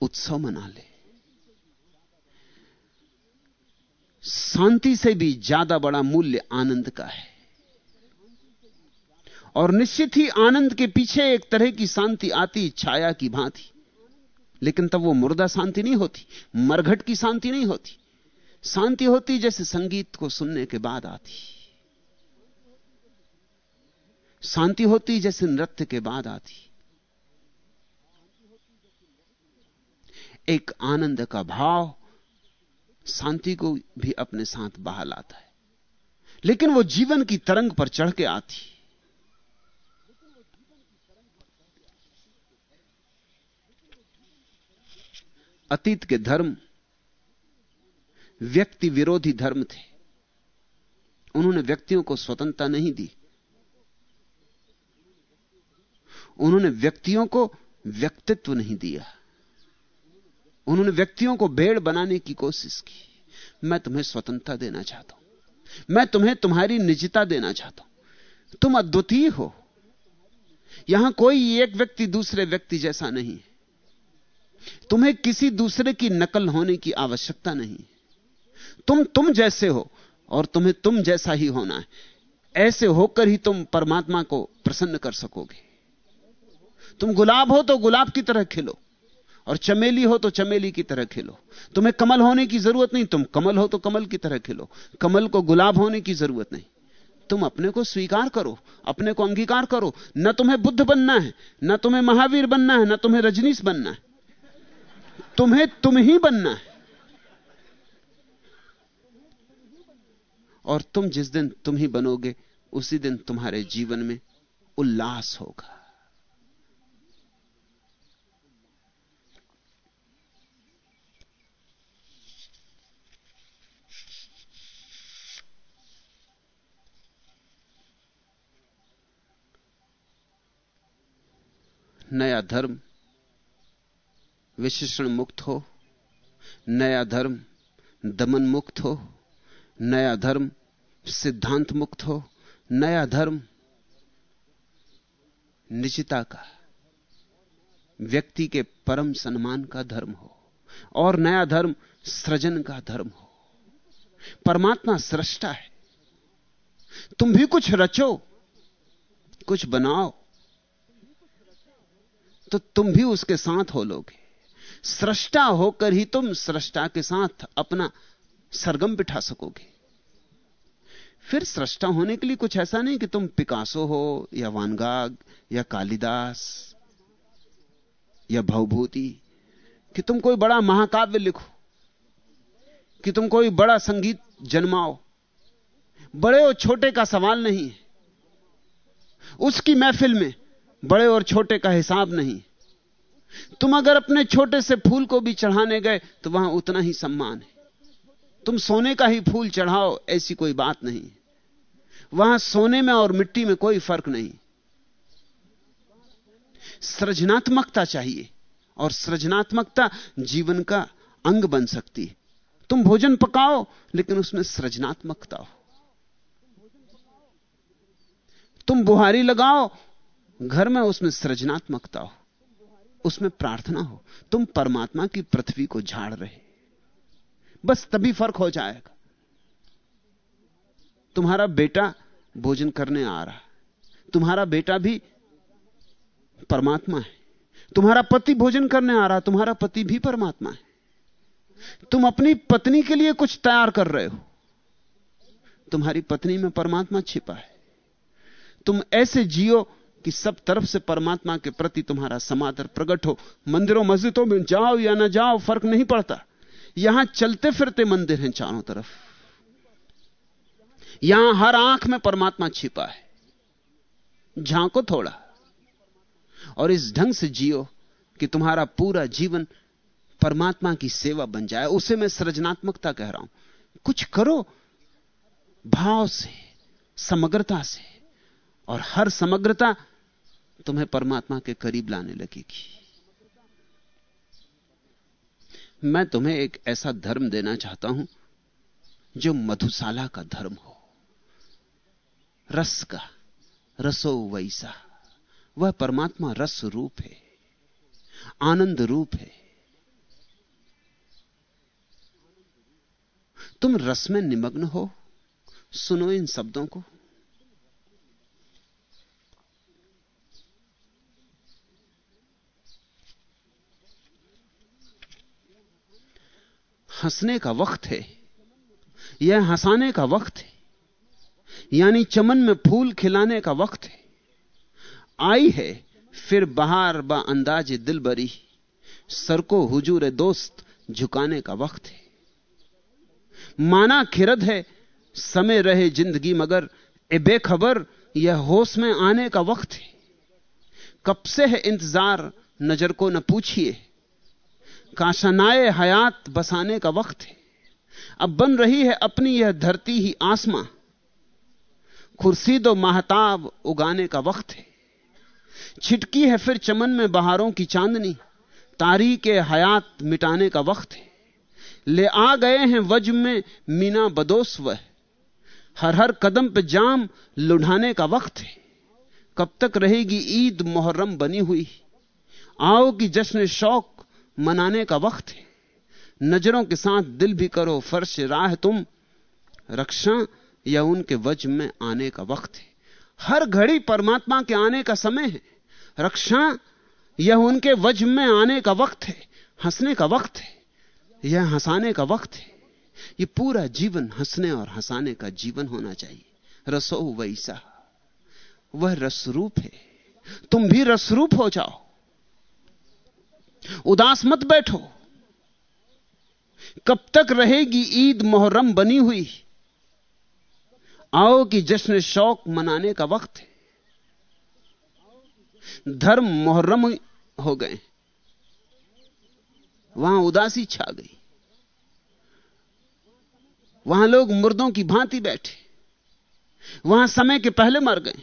उत्सव मना ले। शांति से भी ज़्यादा बड़ा मूल्य आनंद का है। और निश्चित ही आनंद के पीछे एक तरह की शांति आती, छाया की भांति। लेकिन तब वो मुर्दा शांति नहीं होती, मरघट की शांति नहीं होती। शांति होती जैसे संगीत को सुनने के बाद आती। शांति होती जैसे नृत्य के बाद आती। एक आनंद का भाव शांति को भी अपने साथ बहा लाता है। लेकिन वो जीवन की तरंग पर चढ़ के आती अतीत के धर्म, व्यक्ति विरोधी धर्म थे। उन्होंने व्यक्तियों को स्वतंत्रता नहीं दी। उन्होंने व्यक्तियों को व्यक्तित्व नहीं दिया। उन्होंने व्यक्तियों को भेड़ बनाने की कोशिश की। मैं तुम्हें स्वतंत्रता देना चाहता हूँ। मैं तुम्हें तुम्हारी निजता देना चाहता हूँ। तुम अद्वितीय हो। यहाँ कोई एक व्यक्ति दूसरे व्यक्ति जैसा नहीं तुम्हें किसी दूसरे की नकल होने की आवश्यकता नहीं तुम तुम जैसे हो और तुम्हें तुम जैसा ही होना है। ऐसे होकर ही तुम परमात्मा को प्रसन्न कर सकोगे। तुम गुलाब हो तो गुलाब की तरह खिलो। और चमेली हो तो चमेली की तरह खिलो। तुम्हें कमल होने की ज़रूरत नहीं, तुम कमल हो तो कमल की तरह खिलो। कमल को गुलाब होने की ज़रूरत नहीं। तुम अपने को स्वीकार करो, अपने को अंगीकार करो। न तुम्हें बुद्ध बनना है, न तुम्हें महावीर बनना है, न तुम्हें रजनीश बनना है। तुम्हें तुम ही बनना है। और तुम जिस दिन तुम ही बनोगे, उसी दिन तुम्हारे जीवन में उल्लास होगा। नया धर्म विशेषण मुक्त हो, नया धर्म दमन मुक्त हो, नया धर्म सिद्धांत मुक्त हो, नया धर्म निचिता का, व्यक्ति के परम सम्मान का धर्म हो, और नया धर्म सृजन का धर्म हो। परमात्मा सृष्टा है। तुम भी कुछ रचो, कुछ बनाओ तो तुम भी उसके साथ हो लोगे। सृष्टा होकर ही तुम सृष्टा के साथ अपना सरगम बिठा सकोगे। फिर सृष्टा होने के लिए कुछ ऐसा नहीं कि तुम पिकासो हो, या वानगाग, या कालिदास, या भवभूति, कि तुम कोई बड़ा महाकाव्य लिखो, कि तुम कोई बड़ा संगीत जन्माओ। बड़े और छोटे का सवाल नहीं है। उसकी महफिल में बड़े और छोटे का हिसाब नहीं। तुम अगर अपने छोटे से फूल को भी चढ़ाने गए तो वहाँ उतना ही सम्मान है। तुम सोने का ही फूल चढ़ाओ, ऐसी कोई बात नहीं। वहाँ सोने में और मिट्टी में कोई फ़र्क नहीं। सृजनात्मकता चाहिए, और सृजनात्मकता जीवन का अंग बन सकती है। तुम भोजन पकाओ, लेकिन उसमें सृजनात्मकता हो। तुम बुहारी लगाओ घर में उसमें सृजनात्मकता हो, उसमें प्रार्थना हो, तुम परमात्मा की पृथ्वी को झाड़ रहे। बस तभी फ़र्क हो जाएगा। तुम्हारा बेटा भोजन करने आ रहा है। तुम्हारा बेटा भी परमात्मा है। तुम्हारा पति भोजन करने आ रहा है। तुम्हारा पति भी परमात्मा है। तुम अपनी पत्नी के लिए कुछ तैयार कर रहे हो। तुम्हारी पत्नी में परमात्मा छिपा है। तुम ऐसे जियो कि सब तरफ़ से परमात्मा के प्रति तुम्हारा समादर प्रकट हो। मंदिरों, मस्जिदों में जाओ या ना जाओ, फ़र्क नहीं पड़ता। यहाँ चलते फिरते मंदिर हैं चारों तरफ़। यहाँ हर आँख में परमात्मा छिपा है। झांको थोड़ा। और इस ढंग से जियो कि तुम्हारा पूरा जीवन परमात्मा की सेवा बन जाए। उसे मैं सृजनात्मकता कह रहा हूँ। कुछ करो भाव से, समग्रता से। और हर समग्रता तुम्हें परमात्मा के करीब लाने लगेगी। मैं तुम्हें एक ऐसा धर्म देना चाहता हूँ, जो मधुशाला का धर्म हो। रस का, रसो वैसा। वह परमात्मा रस रूप है, आनंद रूप है। तुम रस में निमग्न हो, सुनो इन शब्दों को। हंसने का वक्त है। यह हंसाने का वक्त है। यानी चमन में फूल खिलाने का वक्त है। आई है, फिर बहार बा अंदाज दिल बरी। सर को हुजूर दोस्त झुकाने का वक्त है। माना खिरद है, समय रहे ज़िंदगी मगर ए बेखबर, यह होश में आने का वक्त है। कब से है इंतज़ार, नज़र को न पूछिए। काशनाए हयात बसाने का वक्त है। अब बन रही है अपनी यह धरती ही आसमां। खुर्सीदो महताब उगाने का वक्त है। छिटकी है फिर चमन में बहारों की चांदनी। तारीख हयात मिटाने का वक्त है। ले आ गए हैं वज में मीना बदोस वह हर हर कदम पे जाम लुढ़ाने का वक्त है। कब तक रहेगी ईद मुहर्रम बनी हुई। आओ कि जश्न शौक मनाने का वक्त है। नज़रों के साथ दिल भी करो, फर्श राह तुम रक्षा या उनके वज में आने का वक्त है। हर घड़ी परमात्मा के आने का समय है। रक्षा यह उनके वज में आने का वक्त है। हंसने का वक्त है। यह हंसाने का वक्त है। यह पूरा जीवन हंसने और हंसाने का जीवन होना चाहिए। रसो वैसा। वह रसरूप है। तुम भी रसरूप हो जाओ। उदास मत बैठो। कब तक रहेगी ईद मोहर्रम बनी हुई? आओ कि जश्न शौक मनाने का वक्त है। धर्म मोहर्रम हो गए। वहाँ उदासी छा गई। वहाँ लोग मुर्दों की भांति बैठे। वहाँ समय के पहले मर गए।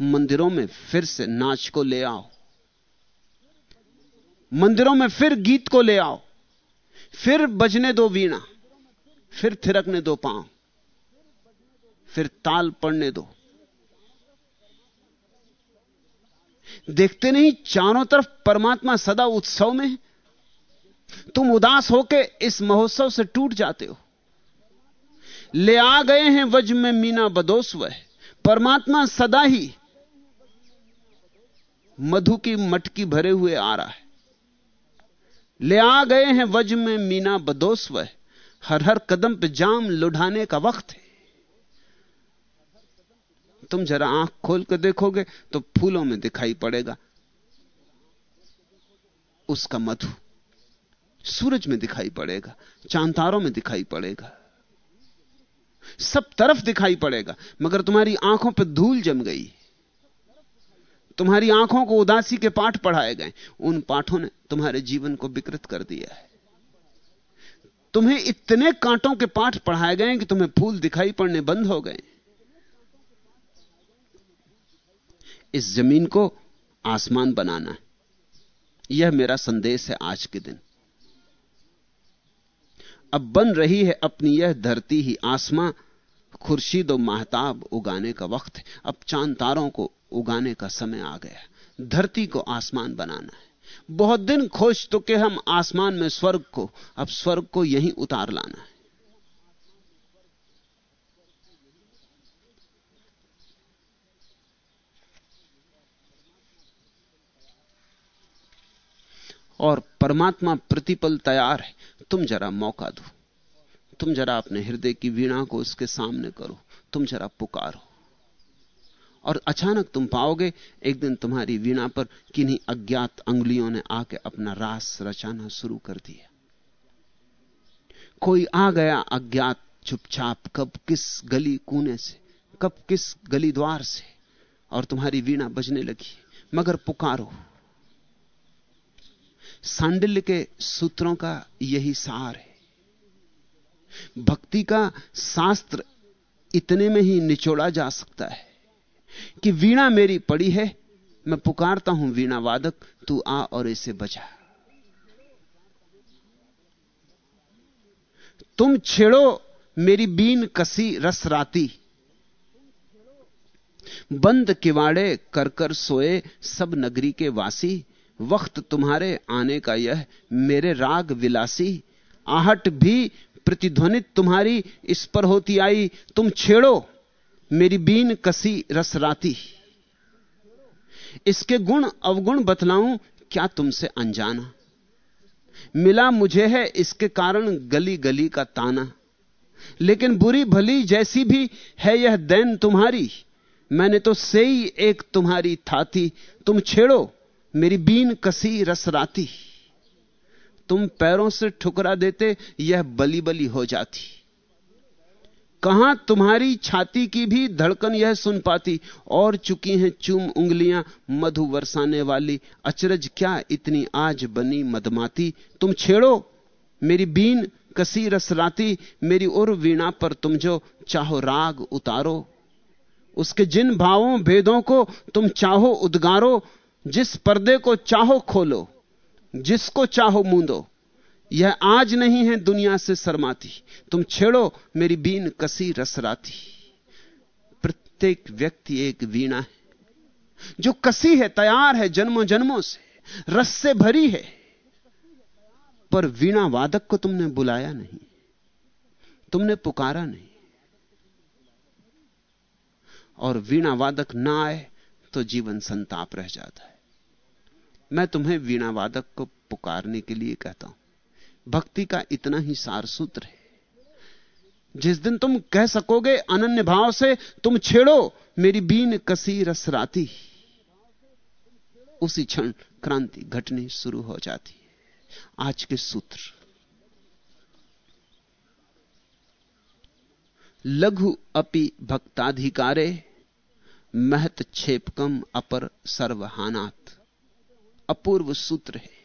मंदिरों में फिर से नाच को ले आओ। मंदिरों में फिर गीत को ले आओ। फिर बजने दो वीणा। फिर थिरकने दो पाँव। फिर ताल पड़ने दो। देखते नहीं, चारों तरफ़ परमात्मा सदा उत्सव में तुम उदास होके इस महोत्सव से टूट जाते हो। ले आ गए हैं वज में मीना बदोस वह परमात्मा सदा ही मधु की मटकी भरे हुए आ रहा है। ले आ गए हैं वज में मीना बदोस वह हर हर कदम पे जाम लुढ़ाने का वक्त है। तुम जरा आँख खोल कर देखोगे तो फूलों में दिखाई पड़ेगा। उसका मधु सूरज में दिखाई पड़ेगा चांतारों में दिखाई पड़ेगा। सब तरफ़ दिखाई पड़ेगा, मगर तुम्हारी आँखों पर धूल जम गई तुम्हारी आँखों को उदासी के पाठ पढ़ाए गए, उन पाठों ने तुम्हारे जीवन को विकृत कर दिया है। तुम्हें इतने कांटों के पाठ पढ़ाए गए कि तुम्हें फूल दिखाई पड़ने बंद हो गए। इस ज़मीन को आसमान बनाना यह मेरा संदेश है आज के दिन। अब बन रही है अपनी यह धरती ही आसमां, खुर्शीद और महताब उगाने का वक्त है। अब चाँद तारों को उगाने का समय आ गया धरती को आसमान बनाना है। बहुत दिन खोज तो के हम आसमान में स्वर्ग को, अब स्वर्ग को यहीं उतार लाना है। और परमात्मा प्रतिपल तैयार है। तुम जरा मौका दो। तुम जरा अपने हृदय की वीणा को उसके सामने करो। तुम जरा पुकारो। और अचानक तुम पाओगे, एक दिन तुम्हारी वीणा पर किन्हीं अज्ञात अंगुलियों ने आके अपना रास रचाना शुरू कर दिया। कोई आ गया अज्ञात चुपचाप, कब किस गली कूने से, कब किस गली द्वार से, और तुम्हारी वीणा बजने लगी, मगर पुकारो। सांडिल्य के सूत्रों का यही सार है। भक्ति का शास्त्र इतने में ही निचोड़ा जा सकता है। कि वीणा मेरी पड़ी है, मैं पुकारता हूँ वीणा वादक, तू आ और इसे बजा। तुम छेड़ो मेरी बीन कसी रस राती। बंद किवाड़े कर कर सोए सब नगरी के वासी। वक्त तुम्हारे आने का यह मेरे राग विलासी। आहट भी प्रतिध्वनित तुम्हारी इस पर होती आई। तुम छेड़ो मेरी बीन कसी रसराती। इसके गुण, अवगुण बतलाऊं, क्या तुमसे अनजाना? मिला मुझे है, इसके कारण गली गली का ताना। लेकिन बुरी भली जैसी भी है यह दैन तुम्हारी। मैंने तो से ही एक तुम्हारी थाती। तुम छेड़ो, मेरी बीन कसी रसराती। तुम पैरों से ठुकरा देते, यह बली बली हो जाती। कहाँ तुम्हारी छाती की भी धड़कन यह सुन पाती? और चुकी हैं चूम उंगलियाँ, मधु बरसाने वाली। अचरज क्या इतनी आज बनी मदमाती? तुम छेड़ो मेरी बीन, कसी रसराती। मेरी उर वीणा पर तुम जो चाहो राग उतारो। उसके जिन भावों, भेदों को तुम चाहो उद्गारो। जिस पर्दे को चाहो खोलो, जिसको चाहो मूंदो। यह आज नहीं है दुनिया से शर्माती। तुम छेड़ो, मेरी बीन कसी रसराती। प्रत्येक व्यक्ति एक वीणा है, जो कसी है, तैयार है जन्मों जन्मों से, रस से भरी है। पर वीणा वादक को तुमने बुलाया नहीं, तुमने पुकारा नहीं। और वीणा वादक ना आए तो जीवन संताप रह जाता है। मैं तुम्हें वीणा वादक को पुकारने के लिए कहता हूँ। भक्ति का इतना ही सार सूत्र है। जिस दिन तुम कह सकोगे अनन्य भाव से, तुम छेड़ो, मेरी बीन कसी रसराती। उसी क्षण क्रांति घटनी शुरू हो जाती है। आज के सूत्र। लघु अपि भक्ताधिकारे, महत छेपकम अपर सर्वहानात। अपूर्व सूत्र है।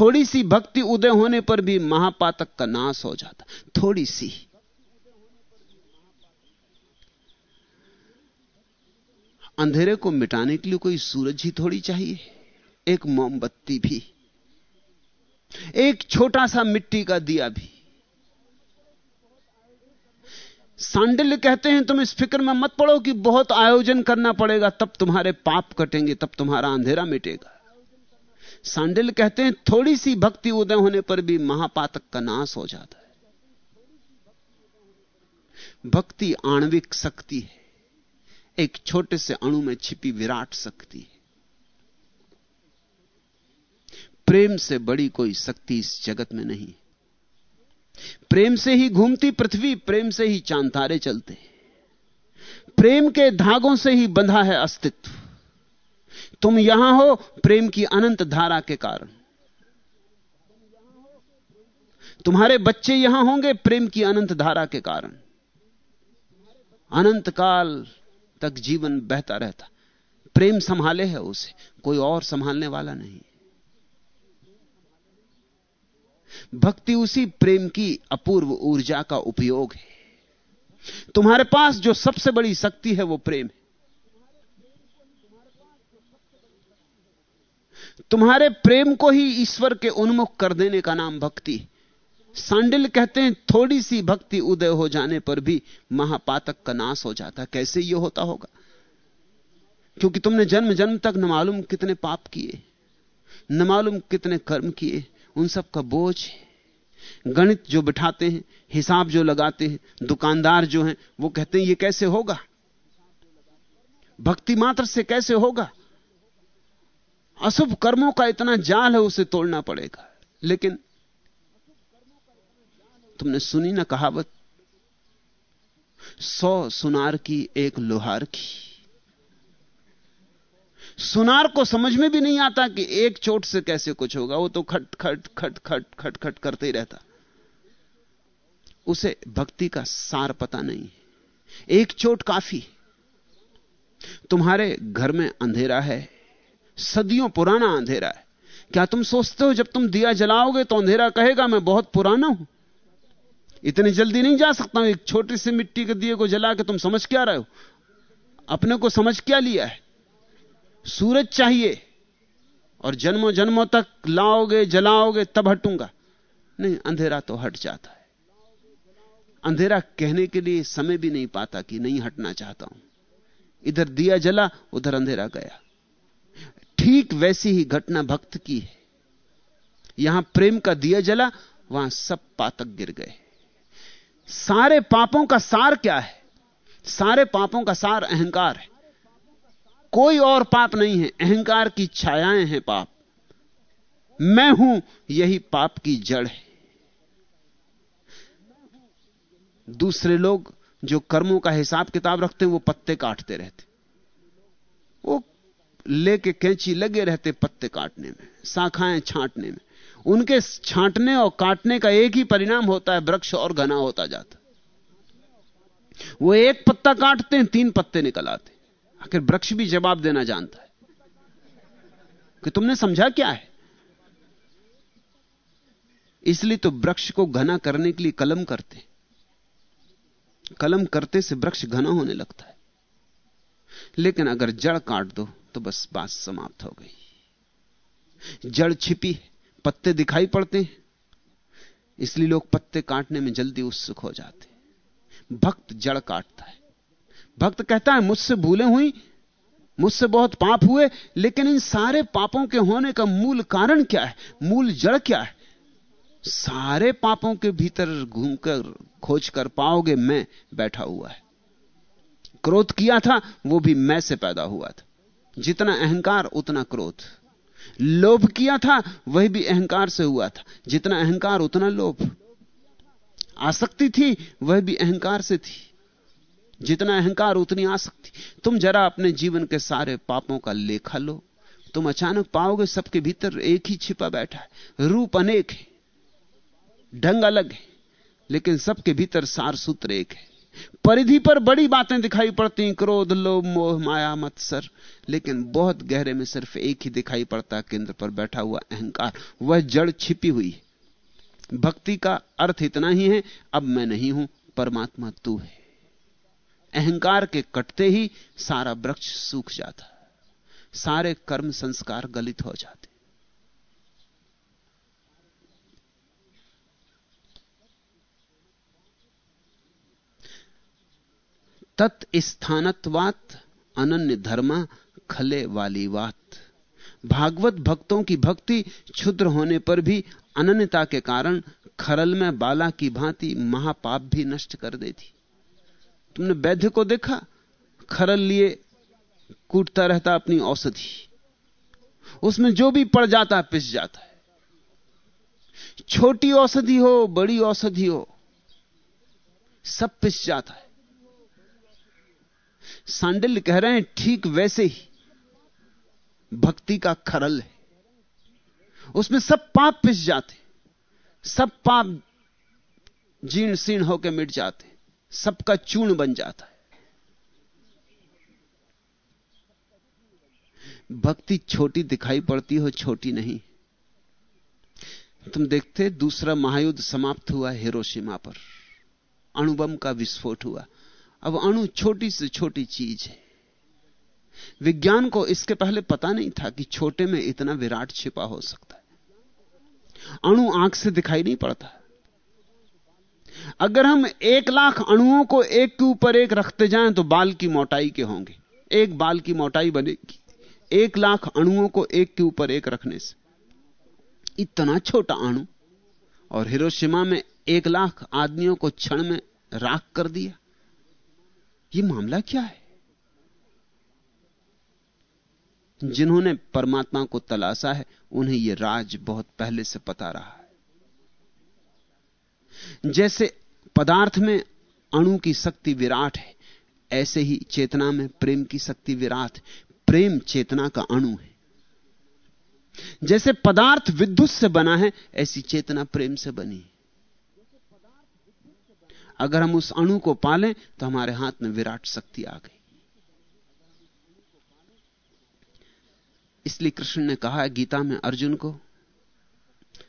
थोड़ी सी भक्ति उदय होने पर भी महापातक का नाश हो जाता। थोड़ी सी अंधेरे को मिटाने के लिए कोई सूरज ही थोड़ी चाहिए। एक मोमबत्ती भी। एक छोटा सा मिट्टी का दिया भी। सांडिल्य कहते हैं, तुम इस फ़िक्र में मत पड़ो कि बहुत आयोजन करना पड़ेगा, तब तुम्हारे पाप कटेंगे, तब तुम्हारा अंधेरा मिटेगा। सांडिल्य कहते हैं, थोड़ी सी भक्ति उदय होने पर भी महापातक का नाश हो जाता है। भक्ति आणविक शक्ति है। एक छोटे से अणु में छिपी विराट शक्ति है। प्रेम से बड़ी कोई शक्ति इस जगत में नहीं प्रेम से ही घूमती पृथ्वी, प्रेम से ही चांतारे चलते प्रेम के धागों से ही बंधा है अस्तित्व। तुम यहाँ हो प्रेम की अनंत धारा के कारण। तुम्हारे बच्चे यहाँ होंगे प्रेम की अनंत धारा के कारण। अनंत काल तक जीवन बहता रहता। प्रेम संभाले है उसे, कोई और संभालने वाला नहीं। भक्ति उसी प्रेम की अपूर्व ऊर्जा का उपयोग है। तुम्हारे पास जो सबसे बड़ी शक्ति है वो प्रेम है। तुम्हारे प्रेम को ही ईश्वर के उन्मुख कर देने का नाम भक्ति। सांडिल कहते हैं, थोड़ी सी भक्ति उदय हो जाने पर भी महापातक का नाश हो जाता। कैसे यह होता होगा? क्योंकि तुमने जन्म जन्म तक न मालूम कितने पाप किए, न मालूम कितने कर्म किए, उन सब का बोझ गणित जो बिठाते हैं, हिसाब जो लगाते हैं, दुकानदार जो हैं, वो कहते हैं, ये कैसे होगा? भक्ति मात्र से कैसे होगा? अशुभ कर्मों का इतना जाल है, उसे तोड़ना पड़ेगा। लेकिन तुमने सुनी ना कहावत? सौ सुनार की एक लोहार की। सुनार को समझ में भी नहीं आता कि एक चोट से कैसे कुछ होगा। वो तो खट खट खट खट खट खट करते ही रहता। उसे भक्ति का सार पता नहीं एक चोट काफ़ी। तुम्हारे घर में अंधेरा है। सदियों पुराना अंधेरा है। क्या तुम सोचते हो जब तुम दिया जलाओगे तो अंधेरा कहेगा, मैं बहुत पुराना हूँ। इतनी जल्दी नहीं जा सकता हूँ। एक छोटी सी मिट्टी के दिए को जला के तुम समझ क्या रहे हो? अपने को समझ क्या लिया है? सूरज चाहिए और जन्मों जन्मों तक लाओगे, जलाओगे, तब हटूँगा। नहीं, अंधेरा तो हट जाता है। अंधेरा कहने के लिए समय भी नहीं पाता कि नहीं हटना चाहता हूँ। इधर दिया जला, उधर अंधेरा गया। ठीक वैसी ही घटना भक्त की है। यहाँ प्रेम का दिया जला, वहाँ सब पातक गिर गए। सारे पापों का सार क्या है? सारे पापों का सार अहंकार है। कोई और पाप नहीं है, अहंकार की छायाएँ हैं पाप। मैं हूँ, यही पाप की जड़ है। दूसरे लोग जो कर्मों का हिसाब किताब रखते हैं, वो पत्ते काटते रहते वो लेके कैंची लगे रहते पत्ते काटने में, शाखाएँ छांटने में। उनके छांटने और काटने का एक ही परिणाम होता है, वृक्ष और घना होता जाता। वो एक पत्ता काटते हैं, तीन पत्ते निकल आते आखिर वृक्ष भी जवाब देना जानता है कि तुमने समझा क्या है? इसलिए तो वृक्ष को घना करने के लिए कलम करते कलम करते से वृक्ष घना होने लगता है। लेकिन अगर जड़ काट दो तो बस बात समाप्त हो गई। जड़ छिपी पत्ते दिखाई पड़ते हैं। इसलिए लोग पत्ते काटने में जल्दी उत्सुक हो जाते भक्त जड़ काटता है। भक्त कहता है, मुझसे भूले हुई, मुझसे बहुत पाप हुए, लेकिन इन सारे पापों के होने का मूल कारण क्या है? मूल जड़ क्या है? सारे पापों के भीतर घूमकर खोज कर पाओगे, मैं बैठा हुआ है। क्रोध किया था, वो भी मैं से पैदा हुआ था। जितना अहंकार, उतना क्रोध। लोभ किया था, वह भी अहंकार से हुआ था। जितना अहंकार, उतना लोभ। आसक्ति थी, वह भी अहंकार से थी। जितना अहंकार, उतनी आसक्ति। तुम जरा अपने जीवन के सारे पापों का लेखा लो। तुम अचानक पाओगे सबके भीतर एक ही छिपा बैठा है। रूप अनेक है। ढंग अलग है। लेकिन सबके भीतर सार सूत्र एक है। परिधि पर बड़ी बातें दिखाई पड़ती हैं, क्रोध, लोभ, मोह, माया, मत्सर। लेकिन बहुत गहरे में सिर्फ़ एक ही दिखाई पड़ता केंद्र पर बैठा हुआ अहंकार। वह जड़ छिपी हुई भक्ति का अर्थ इतना ही है, अब मैं नहीं हूँ, परमात्मा तू है। अहंकार के कटते ही सारा वृक्ष सूख जाता। सारे कर्म संस्कार गलित हो जाते। तत्स्थानत्वात अनन्य धर्मा खले वाली बात भागवत भक्तों की भक्ति क्षुद्र होने पर भी अनन्यता के कारण खरल में बाला की भांति महापाप भी नष्ट कर देती। तुमने वैद्य को देखा? खरल लिए कूटता रहता अपनी औषधि। उसमें जो भी पड़ जाता है, पिस जाता है। छोटी औषधि हो, बड़ी औषधि हो, सब पिस जाता है। सांडिल कह रहे हैं, ठीक वैसे ही। भक्ति का खरल है। उसमें सब पाप पिस जाते। सब पाप जीर्ण सीर्ण होकर मिट जाते। सबका चूर्ण बन जाता है। भक्ति छोटी दिखाई पड़ती हो, छोटी नहीं। तुम देखते, दूसरा महायुद्ध समाप्त हुआ हिरोशिमा पर। अणुबम का विस्फोट हुआ। अब अणु छोटी से छोटी चीज़ है। विज्ञान को इसके पहले पता नहीं था कि छोटे में इतना विराट छिपा हो सकता है। अणु आँख से दिखाई नहीं पड़ता। अगर हम एक लाख अणुओं को एक के ऊपर एक रखते जाएँ तो बाल की मोटाई के होंगे। एक बाल की मोटाई बनेगी। एक लाख अणुओं को एक के ऊपर एक रखने से। इतना छोटा अणु। और हिरोशिमा में एक लाख आदमियों को क्षण में राख कर दिया। यह मामला क्या है? जिन्होंने परमात्मा को तलाशा है, उन्हें यह राज बहुत पहले से पता रहा है। जैसे पदार्थ में अणु की शक्ति विराट है, ऐसे ही चेतना में प्रेम की शक्ति विराट प्रेम चेतना का अणु है। जैसे पदार्थ विद्युत से बना है, ऐसी चेतना प्रेम से बनी अगर हम उस अणु को पालें तो हमारे हाथ में विराट शक्ति आ गई। इसलिए कृष्ण ने कहा गीता में अर्जुन को,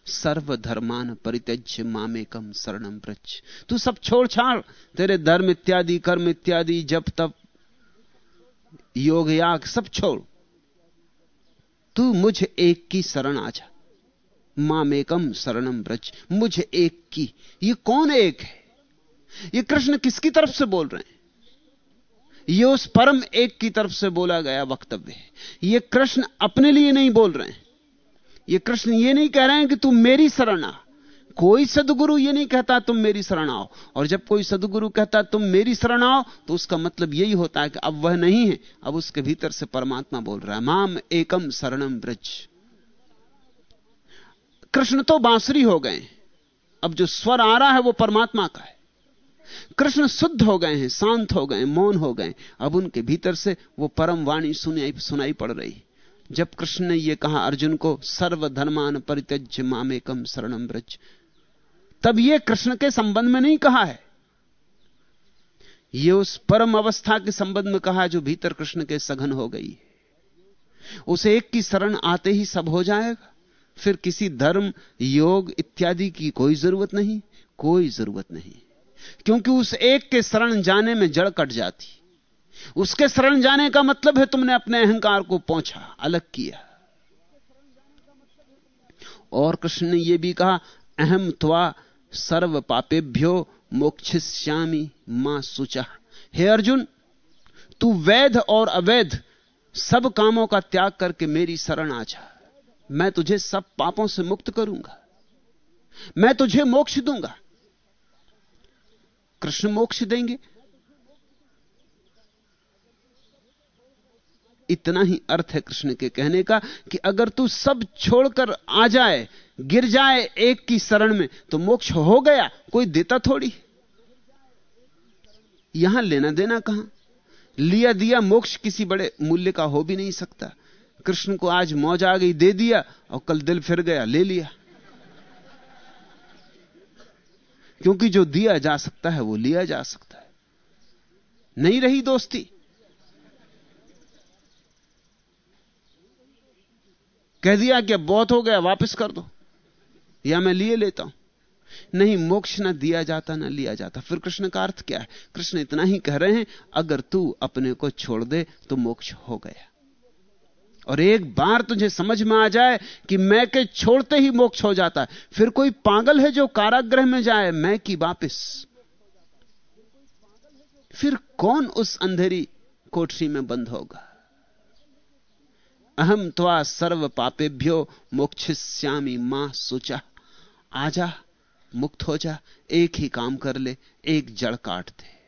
सर्वधर्मान परित्यज्य मामेकम शरणम ब्रज तू सब छोड़ छाड़ तेरे धर्म इत्यादि, कर्म इत्यादि जब तब योग याग सब छोड़। तू मुझ एक की शरण आ जा मामेकम शरणम ब्रज मुझ एक की। ये कौन एक है? ये कृष्ण किसकी तरफ़ से बोल रहे हैं? ये उस परम एक की तरफ़ से बोला गया वक्तव्य है। ये कृष्ण अपने लिए नहीं बोल रहे हैं। ये कृष्ण ये नहीं कह रहे हैं कि तू मेरी शरण। आ कोई सदगुरु ये नहीं कहता तुम मेरी शरण आओ और जब कोई सदगुरु कहता तुम मेरी शरण आओ तो उसका मतलब यही होता है कि अब वह नहीं है। अब उसके भीतर से परमात्मा बोल रहा है, माम एकम शरणम ब्रज कृष्ण तो बांसुरी हो गए अब जो स्वर आ रहा है वो परमात्मा का है। कृष्ण शुद्ध हो गए हैं, शांत हो गए, मौन हो गए। अब उनके भीतर से वो परम वाणी सुनाई सुनाई पड़ रही। जब कृष्ण ने यह कहा, अर्जुन को सर्वधर्मान परित्यज्य मामेकम शरणम ब्रज तब यह कृष्ण के संबंध में नहीं कहा है। यह उस परम अवस्था के संबंध में कहा जो भीतर कृष्ण के सघन हो गई उसे एक की शरण आते ही सब हो जाएगा। फिर किसी धर्म, योग इत्यादि की कोई ज़रूरत नहीं, कोई ज़रूरत नहीं। क्योंकि उस एक के शरण जाने में जड़ कट जाती। उसके शरण जाने का मतलब है तुमने अपने अहंकार को पहुँचा, अलग किया। और कृष्ण ने यह भी कहा, अहम त्वा सर्व पापेभ्यो मोक्षिष्यामी माँ सुचा हे अर्जुन, तू वैध और अवैध सब कामों का त्याग करके मेरी शरण आ जा। मैं तुझे सब पापों से मुक्त करूँगा। मैं तुझे मोक्ष दूँगा। कृष्ण मोक्ष देंगे। इतना ही अर्थ है कृष्ण के कहने का कि अगर तू सब छोड़कर आ जाए, गिर जाए एक की शरण में तो मोक्ष हो गया, कोई देता थोड़ी। यहाँ लेना देना कहाँ? लिया दिया मोक्ष किसी बड़े मूल्य का हो भी नहीं सकता। कृष्ण को आज मौज आ गई, दे दिया, और कल दिल फिर गया, ले लिया। क्योंकि जो दिया जा सकता है, वो लिया जा सकता है। नहीं रही दोस्ती। कह दिया कि बहुत हो गया, वापस कर दो। या मैं लिए लेता हूँ। नहीं, मोक्ष ना दिया जाता, ना लिया जाता। फिर कृष्ण का अर्थ क्या है? कृष्ण इतना ही कह रहे हैं, अगर तू अपने को छोड़ दे तो मोक्ष हो गया। और एक बार तुझे समझ में आ जाए कि मैं के छोड़ते ही मोक्ष हो जाता है। फिर कोई पागल है जो कारागृह में जाए, मैं की वापिस? फिर कौन उस अंधेरी कोठरी में बंद होगा? अहम त्वा सर्व पापेभ्यो मोक्षिष्यामी माँ सोचा। आजा, मुक्त हो जा, एक ही काम कर ले, एक जड़ काट दे।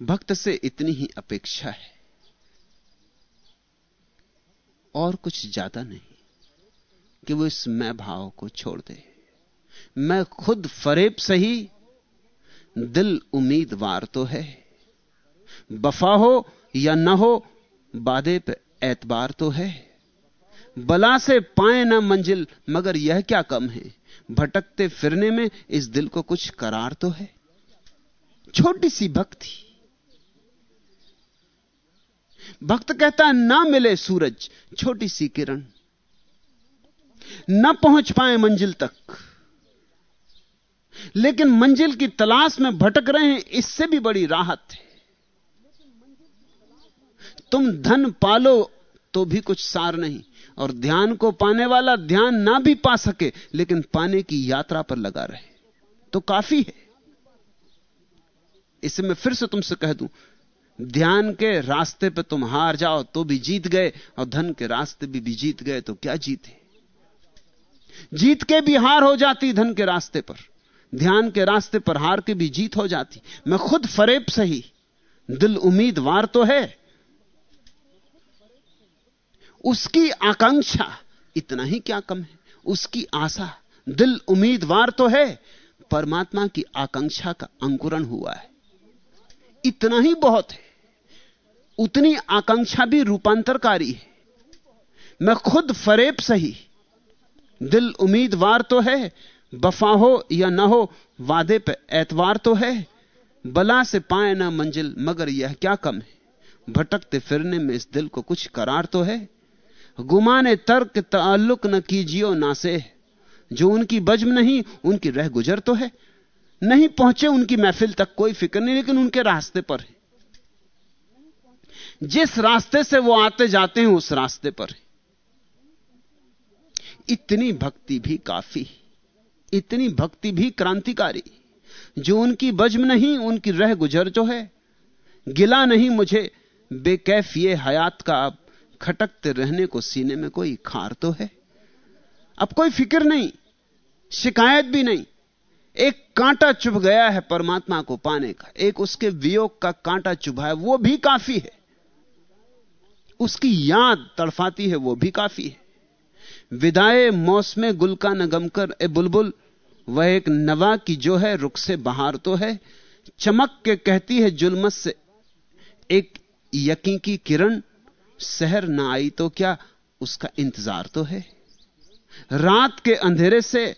भक्त से इतनी ही अपेक्षा है। और कुछ ज़्यादा नहीं कि वो इस मैं भाव को छोड़ दे। मैं खुद फरेब सही दिल उम्मीदवार तो है। बफा हो या न हो बादे पे एतबार तो है। बला से पाए ना मंजिल, मगर यह क्या कम है? भटकते फिरने में इस दिल को कुछ करार तो है। छोटी सी भक्ति भक्त कहता है, ना मिले सूरज, छोटी सी किरण। ना पहुँच पाए मंजिल तक। लेकिन मंजिल की तलाश में भटक रहे हैं, इससे भी बड़ी राहत है। तुम धन पालो तो भी कुछ सार नहीं। और ध्यान को पाने वाला ध्यान ना भी पा सके, लेकिन पाने की यात्रा पर लगा रहे। तो काफ़ी है। इसे मैं फिर से तुमसे कह दूँ ध्यान के रास्ते पे तुम हार जाओ तो भी जीत गए और धन के रास्ते भी, भी जीत गए तो क्या जीते? जीत के भी हार हो जाती धन के रास्ते पर। ध्यान के रास्ते पर हार के भी जीत हो जाती। मैं खुद फरेब सही। दिल उम्मीदवार तो है। उसकी आकांक्षा इतना ही क्या कम है? उसकी आशा दिल उम्मीदवार तो है। परमात्मा की आकांक्षा का अंकुरण हुआ है। इतना ही बहुत है। उतनी आकांक्षा भी रूपांतरकारी है। मैं खुद फरेब सही। दिल उम्मीदवार तो है, बफा हो या ना हो, वादे पे एतवार तो है। बला से पाए ना मंजिल, मगर यह क्या कम है? भटकते फिरने में इस दिल को कुछ करार तो है। गुमाने तर्क ताल्लुक न कीजियो ना से जो उनकी बजम नहीं, उनकी रह गुजर तो है। नहीं पहुँचे उनकी महफिल तक कोई फ़िक्र नहीं, लेकिन उनके रास्ते पर है। जिस रास्ते से वो आते जाते हैं, उस रास्ते पर इतनी भक्ति भी काफ़ी इतनी भक्ति भी क्रांतिकारी जो उनकी बज्म नहीं, उनकी रह गुजर जो है। गिला नहीं मुझे बेकैफ ये हयात का। अब खटकते रहने को सीने में कोई खार तो है? अब कोई फ़िक्र नहीं, शिकायत भी नहीं। एक कांटा चुभ गया है परमात्मा को पाने का। एक उसके वियोग का कांटा चुभा है, वो भी काफ़ी है। उसकी याद तड़फाती है, वो भी काफ़ी है। विदाए मौसम गुल का न गमकर, ए बुलबुल, वह एक नवा की जो है, रुख से बहार तो है। चमक के कहती है जुलमत से, एक यकी की किरण शहर ना आई तो क्या उसका इंतज़ार तो है? रात के अंधेरे से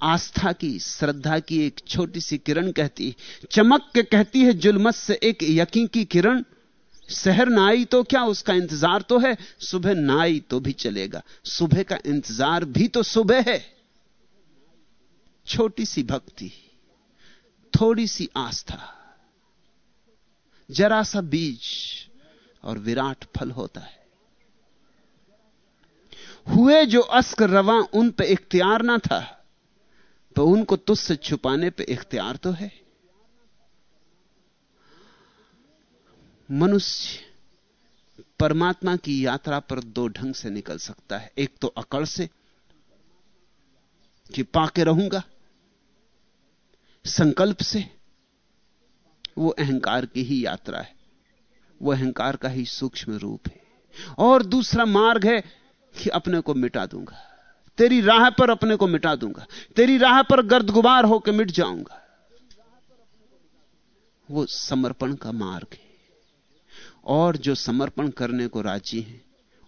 आस्था की, श्रद्धा की एक छोटी सी किरण कहती चमक के कहती है जुलमत से, एक यकी की किरण शहर ना आई तो क्या उसका इंतज़ार तो है? सुबह ना आई तो भी चलेगा। सुबह का इंतज़ार भी तो सुबह है। छोटी सी भक्ति, थोड़ी सी आस्था, जरा सा बीज और विराट फल होता है। हुए जो अस्क रवा, उन पे इख्तियार ना था तो उनको तुझसे छुपाने पे इख्तियार तो है। मनुष्य परमात्मा की यात्रा पर दो ढंग से निकल सकता है। एक तो अकड़ से कि पाके रहूँगा, संकल्प से, वो अहंकार की ही यात्रा है। वो अहंकार का ही सूक्ष्म रूप है। और दूसरा मार्ग है कि अपने को मिटा दूँगा। तेरी राह पर अपने को मिटा दूँगा। तेरी राह पर गर्द गुबार होकर मिट जाऊँगा। वो समर्पण का मार्ग है। और जो समर्पण करने को राज़ी हैं,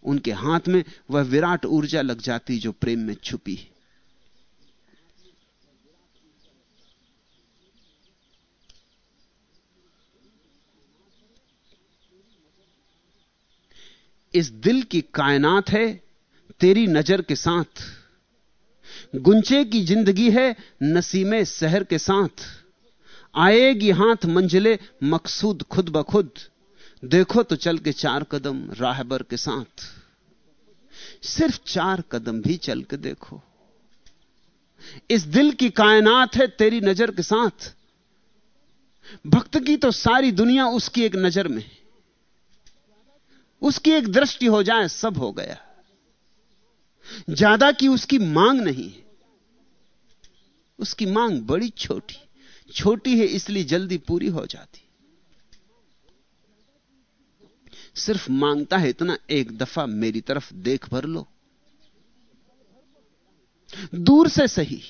उनके हाथ में वह विराट ऊर्जा लग जाती जो प्रेम में छुपी है। इस दिल की कायनात है तेरी नज़र के साथ। गुंचे की ज़िंदगी है नसीमे शहर के साथ। आएगी हाथ मंजिले मकसूद खुद ब खुद। देखो तो चल के चार कदम राहबर के साथ। सिर्फ़ चार कदम भी चल के देखो। इस दिल की कायनात है तेरी नज़र के साथ। भक्त की तो सारी दुनिया उसकी एक नज़र में। उसकी एक दृष्टि हो जाए, सब हो गया। ज़्यादा की उसकी मांग नहीं है। उसकी मांग बड़ी छोटी। छोटी है, इसलिए जल्दी पूरी हो जाती। सिर्फ़ माँगता है इतना, एक दफ़ा मेरी तरफ़ देख भर लो। दूर से सही,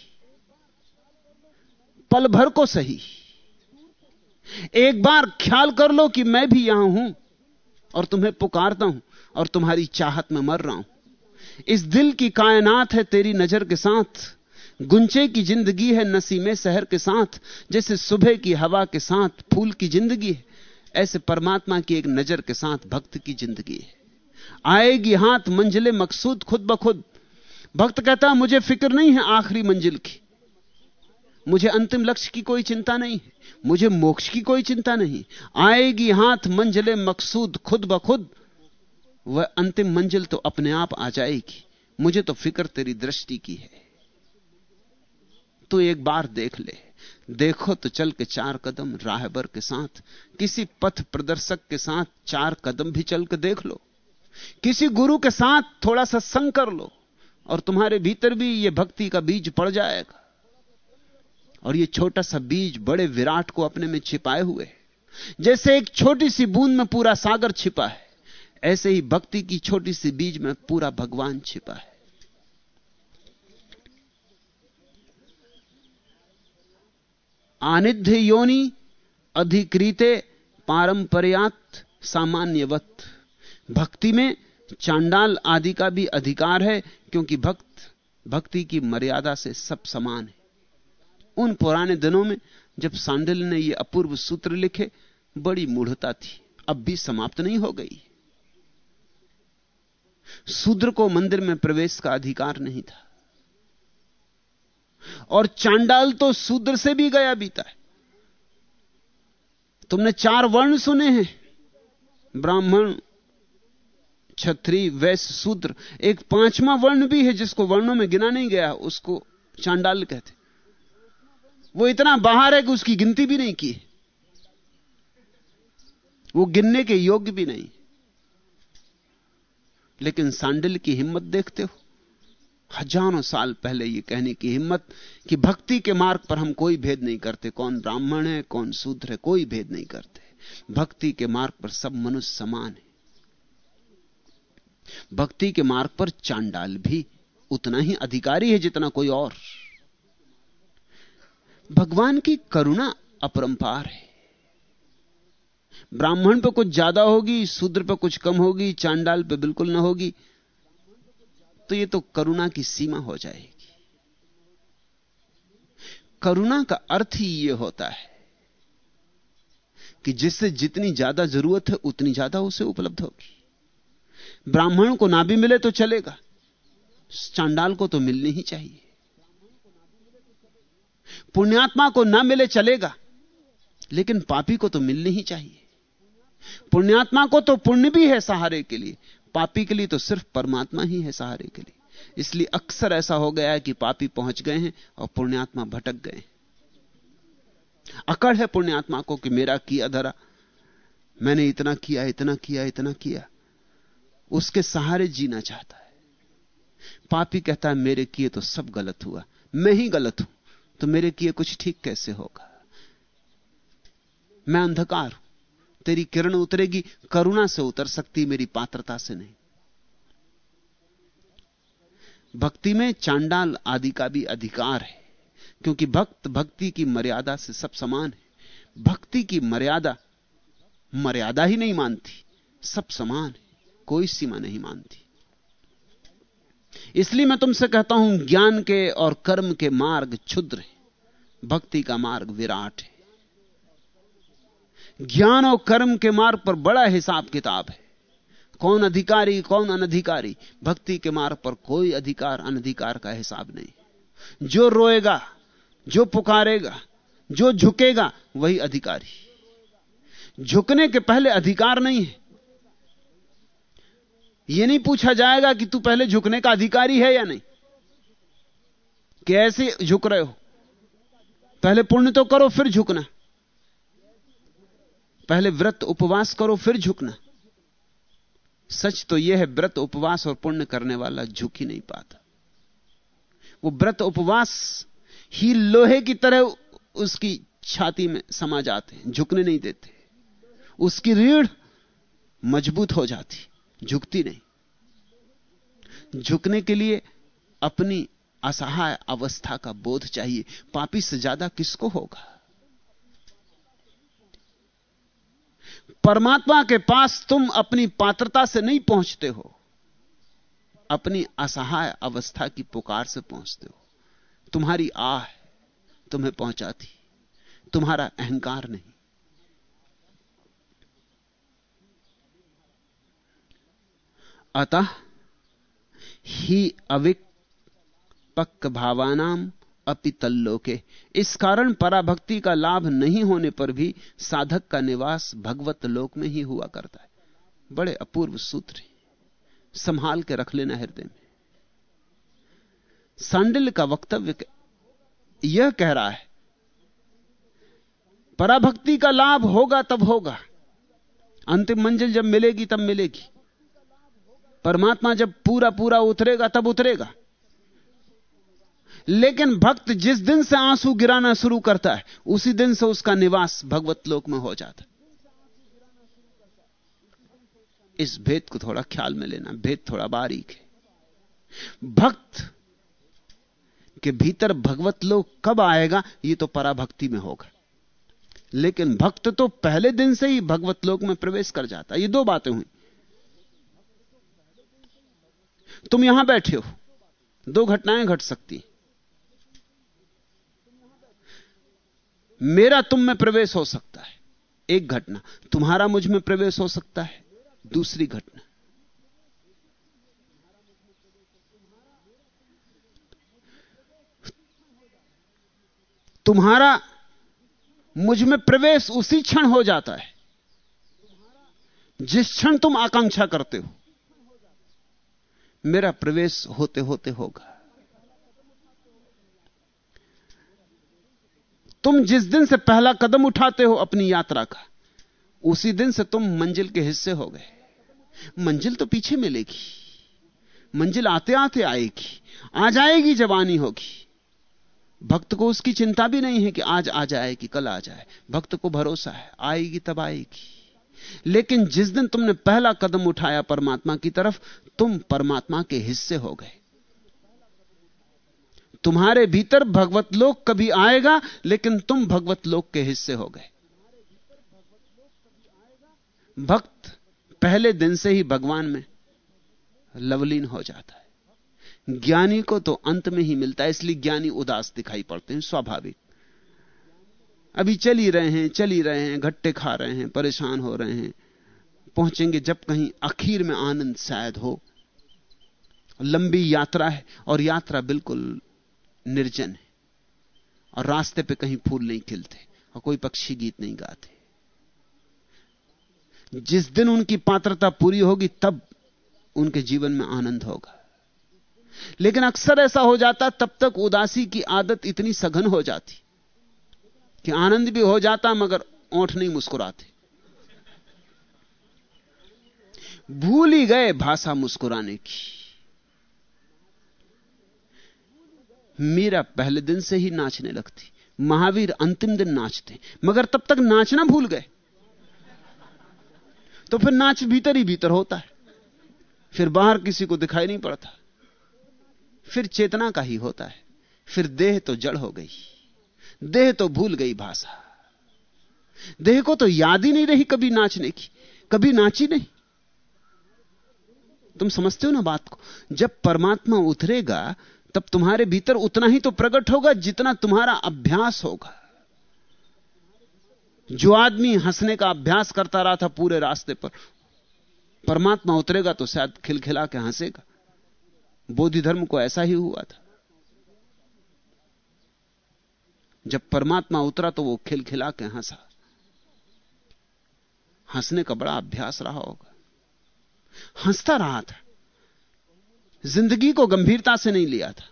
पल भर को सही। एक बार ख्याल कर लो कि मैं भी यहाँ हूँ और तुम्हें पुकारता हूँ और तुम्हारी चाहत में मर रहा हूँ। इस दिल की कायनात है तेरी नज़र के साथ, गुंचे की ज़िंदगी है नसीमे शहर के साथ, जैसे सुबह की हवा के साथ फूल की ज़िंदगी है। ऐसे परमात्मा की एक नज़र के साथ भक्त की ज़िंदगी है। आएगी हाथ मंजिले मकसूद खुद ब खुद। भक्त कहता, मुझे फ़िक्र नहीं है आखिरी मंजिल की। मुझे अंतिम लक्ष्य की कोई चिंता नहीं मुझे मोक्ष की कोई चिंता नहीं आएगी हाथ मंजिले मकसूद खुद ब खुद। वह अंतिम मंजिल तो अपने आप आ जाएगी। मुझे तो फ़िक्र तेरी दृष्टि की है। तो एक बार देख ले। देखो तो चल के चार कदम राहबर के साथ, किसी पथ प्रदर्शक के साथ चार कदम भी चल के देख लो, किसी गुरु के साथ थोड़ा सा संग कर लो, और तुम्हारे भीतर भी यह भक्ति का बीज पड़ जाएगा। और यह छोटा सा बीज बड़े विराट को अपने में छिपाए हुए जैसे एक छोटी सी बूंद में पूरा सागर छिपा है, ऐसे ही भक्ति की छोटी सी बीज में पूरा भगवान छिपा है। आनिध्य योनि अधिकृते पारंपरियात सामान्यवत। भक्ति में चांडाल आदि का भी अधिकार है, क्योंकि भक्त, भक्ति की मर्यादा से सब समान है। उन पुराने दिनों में जब सांडिल ने यह अपूर्व सूत्र लिखे, बड़ी मूढ़ता थी। अब भी समाप्त नहीं हो गई। शूद्र को मंदिर में प्रवेश का अधिकार नहीं था। और चांडाल तो शूद्र से भी गया बीता है। तुमने चार वर्ण सुने हैं। ब्राह्मण छत्री वैश्य, शूद्र। एक पांचवा वर्ण भी है जिसको वर्णों में गिना नहीं गया, उसको चांडाल कहते वो इतना बाहर है कि उसकी गिनती भी नहीं की वो गिनने के योग्य भी नहीं। लेकिन सांडिल की हिम्मत देखते हो। हज़ारों साल पहले यह कहने की हिम्मत कि भक्ति के मार्ग पर हम कोई भेद नहीं करते, कौन ब्राह्मण है, कौन शूद्र है, कोई भेद नहीं करते। भक्ति के मार्ग पर सब मनुष्य समान है। भक्ति के मार्ग पर चांडाल भी उतना ही अधिकारी है जितना कोई और। भगवान की करुणा अपरंपार है। ब्राह्मण पर कुछ ज़्यादा होगी, शूद्र पर कुछ कम होगी, चांडाल पर बिल्कुल ना होगी। तो ये तो करुणा की सीमा हो जाएगी। करुणा का अर्थ ही यह होता है कि जिससे जितनी ज़्यादा ज़रूरत है, उतनी ज़्यादा उसे उपलब्ध होगी। ब्राह्मण को ना भी मिले तो चलेगा, चांडाल को तो मिलनी ही चाहिए। पुण्यात्मा को ना मिले चलेगा, लेकिन पापी को तो मिलनी ही चाहिए। पुण्यात्मा को तो पुण्य भी है सहारे के लिए पापी के लिए तो सिर्फ़ परमात्मा ही है सहारे के लिए। इसलिए अक्सर ऐसा हो गया है कि पापी पहुँच गए हैं और पुण्यात्मा भटक गए अकड़ है पुण्यात्मा को कि मेरा किया धरा। मैंने इतना किया इतना किया इतना किया। उसके सहारे जीना चाहता है। पापी कहता है, मेरे किए तो सब गलत हुआ। मैं ही गलत हूँ तो मेरे किए कुछ ठीक कैसे होगा? मैं अंधकार हूँ। तेरी किरण उतरेगी, करुणा से उतर सकती मेरी पात्रता से नहीं। भक्ति में चांडाल आदि का भी अधिकार है, क्योंकि भक्त भक्ति की मर्यादा से सब समान है। भक्ति की मर्यादा मर्यादा ही नहीं मानती, सब समान है, कोई सीमा नहीं मानती। इसलिए मैं तुमसे कहता हूँ, ज्ञान के और कर्म के मार्ग क्षुद्र है, भक्ति का मार्ग विराट है। ज्ञान और कर्म के मार्ग पर बड़ा हिसाब किताब है। कौन अधिकारी, कौन अनधिकारी? भक्ति के मार्ग पर कोई अधिकार, अनधिकार का हिसाब नहीं। जो रोएगा, जो पुकारेगा, जो झुकेगा, वही अधिकारी। झुकने के पहले अधिकार नहीं है। यह नहीं पूछा जाएगा कि तू पहले झुकने का अधिकारी है या नहीं। कैसे झुक रहे हो? पहले पुण्य तो करो, फिर झुकना। पहले व्रत उपवास करो, फिर झुकना। सच तो यह है, व्रत उपवास और पुण्य करने वाला झुक ही नहीं पाता। वो व्रत उपवास ही लोहे की तरह उसकी छाती में समा जाते हैं, झुकने नहीं देते। उसकी रीढ़ मज़बूत हो जाती, झुकती नहीं। झुकने के लिए अपनी असहाय अवस्था का बोध चाहिए। पापी से ज़्यादा किसको होगा? परमात्मा के पास तुम अपनी पात्रता से नहीं पहुँचते हो। अपनी असहाय अवस्था की पुकार से पहुँचते हो। तुम्हारी आह तुम्हें पहुंचाती, तुम्हारा अहंकार नहीं। अतः ही अविक पक्क भावानाम अपितल्लो के इस कारण पराभक्ति का लाभ नहीं होने पर भी साधक का निवास भगवत लोक में ही हुआ करता है। बड़े अपूर्व सूत्र संभाल के रख लेना हृदय में। सांडिल का वक्तव्य यह कह रहा है, पराभक्ति का लाभ होगा तब होगा। अंतिम मंजिल जब मिलेगी तब मिलेगी। परमात्मा जब पूरा पूरा उतरेगा तब उतरेगा। लेकिन भक्त जिस दिन से आँसू गिराना शुरू करता है, उसी दिन से उसका निवास भगवत लोक में हो जाता है। इस भेद को थोड़ा ख्याल में लेना, भेद थोड़ा बारीक है। भक्त के भीतर भगवत लोक कब आएगा, ये तो पराभक्ति में होगा। लेकिन भक्त तो पहले दिन से ही भगवत लोक में प्रवेश कर जाता ये दो बातें हुई। तुम यहाँ बैठे हो, दो घटनाएँ घट सकती मेरा तुम में प्रवेश हो सकता है। एक घटना, तुम्हारा मुझमें प्रवेश हो सकता है। दूसरी घटना, तुम्हारा मुझमें प्रवेश उसी क्षण हो जाता है, जिस क्षण तुम आकांक्षा करते हो। मेरा प्रवेश होते होते होगा। तुम जिस दिन से पहला कदम उठाते हो अपनी यात्रा का, उसी दिन से तुम मंजिल के हिस्से हो गए। मंजिल तो पीछे मिलेगी। मंजिल आते आते आएगी। आ जाएगी जब आनी होगी। भक्त को उसकी चिंता भी नहीं है कि आज आ जाए कि कल आ जाए। भक्त को भरोसा है, आएगी तब आएगी। लेकिन जिस दिन तुमने पहला कदम उठाया परमात्मा की तरफ़, तुम परमात्मा के हिस्से हो गए। तुम्हारे भीतर भगवत लोक कभी आएगा, लेकिन तुम भगवत लोक के हिस्से हो गए। भक्त पहले दिन से ही भगवान में लवलीन हो जाता है। ज्ञानी को तो अंत में ही मिलता है, इसलिए ज्ञानी उदास दिखाई पड़ते हैं, स्वाभाविक। अभी चल ही रहे हैं, चल ही रहे हैं, घट्टे खा रहे हैं, परेशान हो रहे हैं। पहुँचेंगे जब कहीं आखिर में आनंद शायद हो। लंबी यात्रा है, और यात्रा बिल्कुल निर्जन है। और रास्ते पे कहीं फूल नहीं खिलते और कोई पक्षी गीत नहीं गाते। जिस दिन उनकी पात्रता पूरी होगी, तब उनके जीवन में आनंद होगा। लेकिन अक्सर ऐसा हो जाता, तब तक उदासी की आदत इतनी सघन हो जाती कि आनंद भी हो जाता, मगर ओठ नहीं मुस्कुराते। भूल ही गए भाषा मुस्कुराने की। मीरा पहले दिन से ही नाचने लगती। महावीर अंतिम दिन नाचते। मगर तब तक नाचना भूल गए। तो फिर नाच भीतर ही भीतर होता है। फिर बाहर किसी को दिखाई नहीं पड़ता। फिर चेतना का ही होता है। फिर देह तो जड़ हो गई। देह तो भूल गई भाषा। देह को तो याद ही नहीं रही कभी नाचने की। कभी नाची नहीं। तुम समझते हो ना बात को? जब परमात्मा उतरेगा तब तुम्हारे भीतर उतना ही तो प्रकट होगा जितना तुम्हारा अभ्यास होगा। जो आदमी हंसने का अभ्यास करता रहा था पूरे रास्ते पर, परमात्मा उतरेगा तो शायद खिलखिला के हंसेगा। बोधि धर्म को ऐसा ही हुआ था। जब परमात्मा उतरा तो वो खिलखिला के हंसा। हंसने का बड़ा अभ्यास रहा होगा। हंसता रहा था। ज़िंदगी को गंभीरता से नहीं लिया था।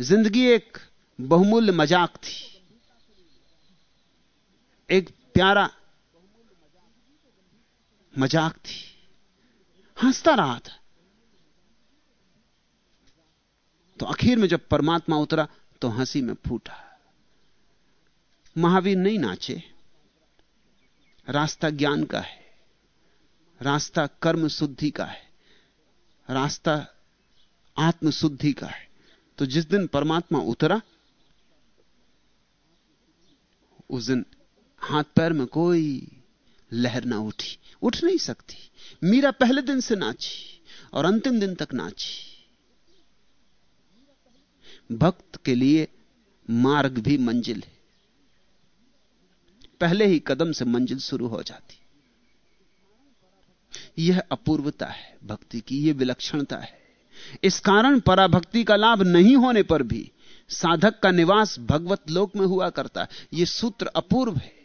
ज़िंदगी एक बहुमूल्य मज़ाक थी। एक प्यारा मज़ाक थी। हंसता रहा था। तो आखिर में जब परमात्मा उतरा तो हँसी में फूटा। महावीर नहीं नाचे। रास्ता ज्ञान का है। रास्ता कर्म शुद्धि का है। रास्ता आत्म शुद्धि का है। तो जिस दिन परमात्मा उतरा, उस दिन हाथ पैर में कोई लहर ना उठी, उठ नहीं सकती। मीरा पहले दिन से नाची और अंतिम दिन तक नाची। भक्त के लिए मार्ग भी मंजिल है। पहले ही कदम से मंजिल शुरू हो जाती। यह अपूर्वता है भक्ति की यह विलक्षणता है। इस कारण पराभक्ति का लाभ नहीं होने पर भी साधक का निवास भगवत लोक में हुआ करता है। यह सूत्र अपूर्व है।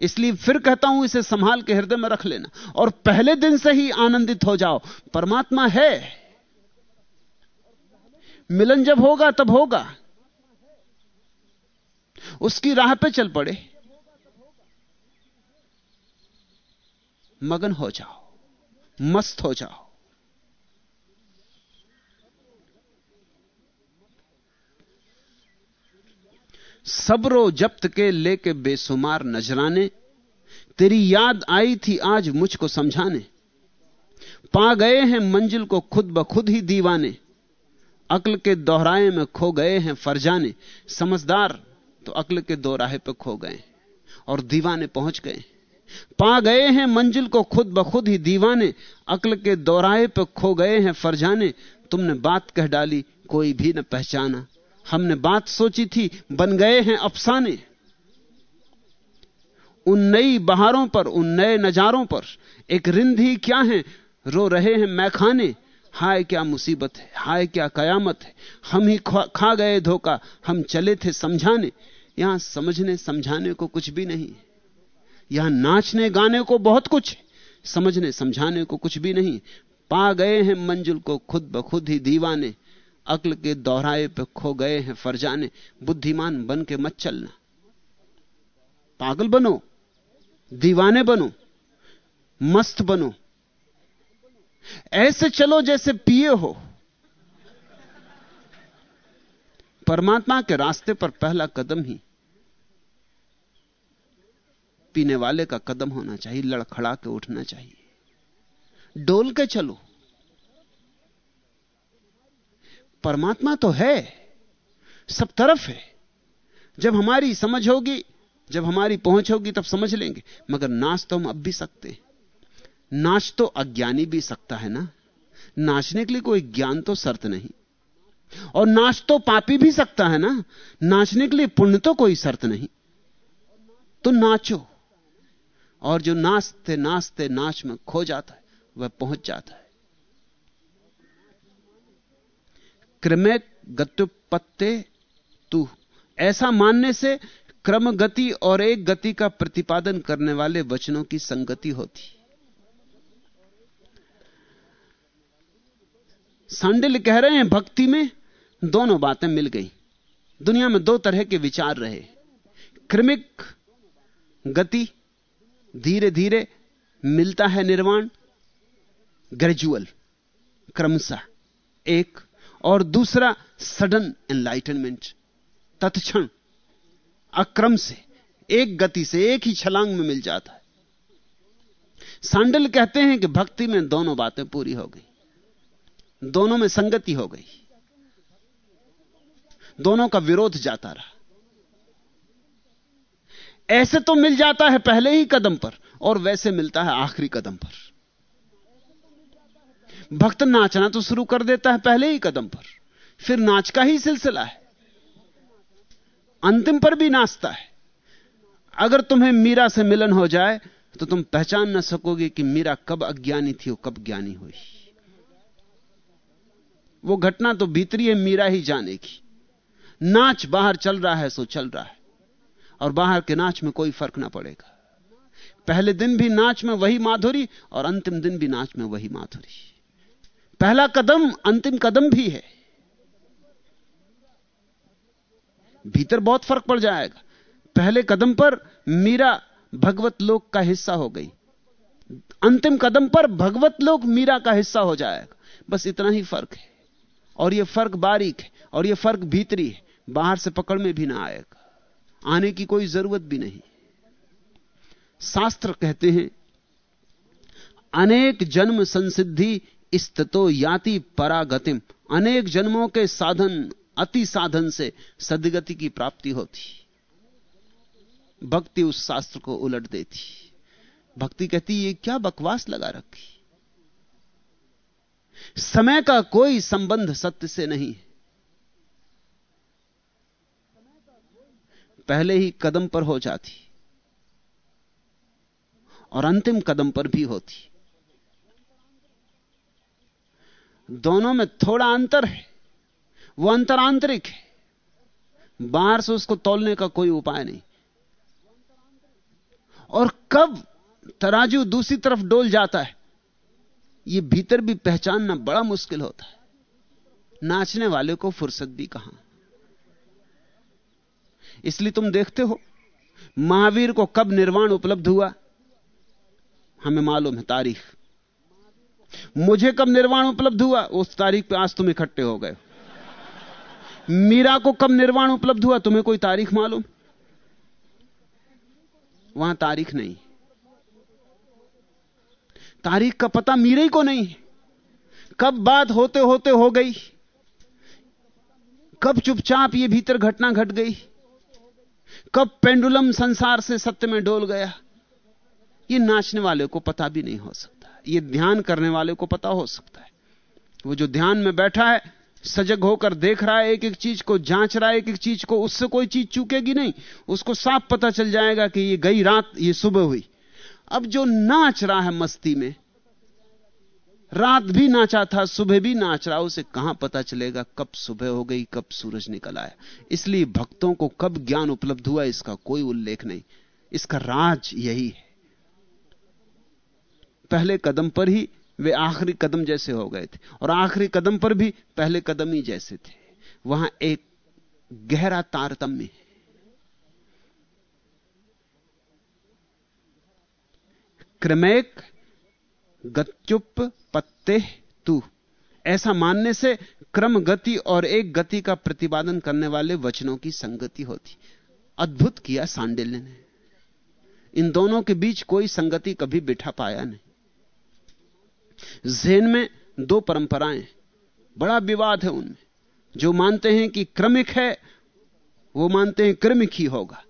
इसलिए फिर कहता हूँ, इसे संभाल के हृदय में रख लेना और पहले दिन से ही आनंदित हो जाओ। परमात्मा है। मिलन जब होगा, तब होगा। उसकी राह पे चल पड़े। मगन हो जाओ। मस्त हो जाओ। सबरो जब्त के लेके बेसुमार नजराने, तेरी याद आई थी आज मुझको समझाने। पा गए हैं मंजिल को खुद ब खुद ही दीवाने। अक्ल के दोहराए में खो गए हैं फरजाने। समझदार तो अक्ल के दोराहे पे खो गए और दीवाने पहुँच गए। पा गए हैं मंजिल को खुद ब खुद ही दीवाने। अक्ल के दोराहे पे खो गए हैं फरजाने। तुमने बात कह डाली, कोई भी न पहचाना। हमने बात सोची थी, बन गए हैं अफसाने। उन नई बहारों पर, उन नए नजारों पर, एक रिंद ही क्या है? रो रहे हैं मैखाने। हाय क्या मुसीबत है, हाय क्या कयामत है। हम ही खा गए धोखा, हम चले थे समझाने। यहाँ समझने, समझाने को कुछ भी नहीं यहाँ नाचने, गाने को बहुत कुछ है। समझने, समझाने को कुछ भी नहीं पा गए हैं मंजिल को खुद ब खुद ही दीवाने। अक्ल के दोहराए पे खो गए हैं फरजाने, बुद्धिमान बन के मत चलना। पागल बनो, दीवाने बनो, मस्त बनो। ऐसे चलो जैसे पिए हो। परमात्मा के रास्ते पर पहला कदम ही पीने वाले का कदम होना चाहिए, लड़खड़ा के उठना चाहिए। डोल के चलो। परमात्मा तो है, सब तरफ़ है। जब हमारी समझ होगी, जब हमारी पहुँच होगी, तब समझ लेंगे। मगर नाच तो हम अब भी सकते हैं। नाच तो अज्ञानी भी सकता है ना? नाचने के लिए कोई ज्ञान तो शर्त नहीं। और नाच तो पापी भी सकता है ना? नाचने के लिए पुण्य तो कोई शर्त नहीं। तो नाचो। और जो नाचते नाचते नाच में खो जाता है, वह पहुँच जाता है। क्रमे गत्युपत्ते तू। ऐसा मानने से क्रम गति और एक गति का प्रतिपादन करने वाले वचनों की संगति होती। सांडिल कह रहे हैं, भक्ति में दोनों बातें मिल गई। दुनिया में दो तरह के विचार रहे। क्रमिक गति धीरे धीरे मिलता है निर्वाण ग्रेजुअल क्रमशः। एक और दूसरा सडन एनलाइटनमेंट तत्क्षण, अक्रम से, एक गति से, एक ही छलांग में मिल जाता है। सांडल कहते हैं कि भक्ति में दोनों बातें पूरी हो गई। दोनों में संगति हो गई। दोनों का विरोध जाता रहा। ऐसे तो मिल जाता है पहले ही कदम पर, और वैसे मिलता है आखिरी कदम पर। भक्त नाचना तो शुरू कर देता है पहले ही कदम पर। फिर नाच का ही सिलसिला है। अंतिम पर भी नाचता है। अगर तुम्हें मीरा से मिलन हो जाए तो तुम पहचान ना सकोगे कि मीरा कब अज्ञानी थी और कब ज्ञानी हुई। वो घटना तो भीतरी है, मीरा ही जानेगी। नाच बाहर चल रहा है, सो चल रहा है। और बाहर के नाच में कोई फ़र्क ना पड़ेगा। पहले दिन भी नाच में वही माधुरी और अंतिम दिन भी नाच में वही माधुरी। पहला कदम, अंतिम कदम भी है। भीतर बहुत फ़र्क पड़ जाएगा। पहले कदम पर मीरा भगवत लोक का हिस्सा हो गई। अंतिम कदम पर भगवत लोक मीरा का हिस्सा हो जाएगा। बस इतना ही फ़र्क है। और यह फ़र्क बारीक है, और यह फ़र्क भीतरी है। बाहर से पकड़ में भी ना आएगा। आने की कोई ज़रूरत भी नहीं। शास्त्र कहते हैं, अनेक जन्म संसिद्धि स्तो याति परागतिम। अनेक जन्मों के साधन, अति साधन से सदगति की प्राप्ति होती। भक्ति उस शास्त्र को उलट देती। भक्ति कहती, ये क्या बकवास लगा रखी? समय का कोई संबंध सत्य से नहीं है। पहले ही कदम पर हो जाती। और अंतिम कदम पर भी होती। दोनों में थोड़ा अंतर है। वो अंतर आंतरिक है। बाहर से उसको तोलने का कोई उपाय नहीं। और कब तराजू दूसरी तरफ़ डोल जाता है, ये भीतर भी पहचानना बड़ा मुश्किल होता है। नाचने वाले को फुर्सत भी कहाँ? इसलिए तुम देखते हो, महावीर को कब निर्वाण उपलब्ध हुआ? हमें मालूम है तारीख। मुझे कब निर्वाण उपलब्ध हुआ? उस तारीख पे आज तुम इकट्ठे हो गए मीरा को कब निर्वाण उपलब्ध हुआ? तुम्हें कोई तारीख मालूम? वहाँ तारीख नहीं। तारीख का पता मीरे को नहीं। कब बात होते होते हो गई? कब चुपचाप ये भीतर घटना घट गई? कब पेंडुलम संसार से सत्य में डोल गया? ये नाचने वाले को पता भी नहीं हो सकता। ये ध्यान करने वाले को पता हो सकता है। वो जो ध्यान में बैठा है, सजग होकर देख रहा है एक एक चीज़ को जाँच रहा है एक एक चीज़ को, उससे कोई चीज़ चूकेगी नहीं। उसको साफ़ पता चल जाएगा कि ये गई रात, ये सुबह हुई। अब जो नाच रहा है मस्ती में, रात भी नाचा था, सुबह भी नाच रहा, उसे कहाँ पता चलेगा कब सुबह हो गई, कब सूरज निकल आया। इसलिए भक्तों को कब ज्ञान उपलब्ध हुआ, इसका कोई उल्लेख नहीं। इसका राज यही है। पहले कदम पर ही वे आखिरी कदम जैसे हो गए थे और आखिरी कदम पर भी पहले कदम ही जैसे थे। वहाँ एक गहरा तारतम्य है। क्रमेक गत्युप पत्ते तू। ऐसा मानने से क्रम गति और एक गति का प्रतिपादन करने वाले वचनों की संगति होती। अद्भुत किया सांडिल्य ने। इन दोनों के बीच कोई संगति कभी बिठा पाया नहीं। जैन में दो परंपराएँ बड़ा विवाद है उनमें। जो मानते हैं कि क्रमिक है, वो मानते हैं क्रमिक ही होगा।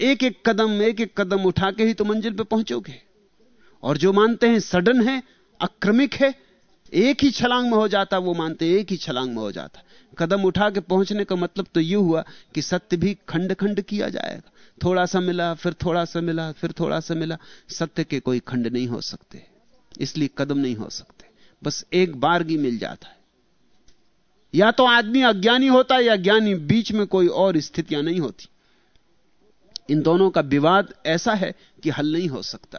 एक एक कदम एक एक कदम उठा के ही तो मंजिल पे पहुंचोगे। और जो मानते हैं सडन है, अक्रमिक है, एक ही छलांग में हो जाता, वो मानते हैं एक ही छलांग में हो जाता। कदम उठा के पहुँचने का मतलब तो यह हुआ कि सत्य भी खंड खंड किया जाएगा। थोड़ा सा मिला, फिर थोड़ा सा मिला, फिर थोड़ा सा मिला, सत्य के कोई खंड नहीं हो सकते। इसलिए कदम नहीं हो सकते। बस एक बारगी मिल जाता है। या तो आदमी अज्ञानी होता है या ज्ञानी बीच में कोई और स्थितियाँ नहीं होती। इन दोनों का विवाद ऐसा है कि हल नहीं हो सकता।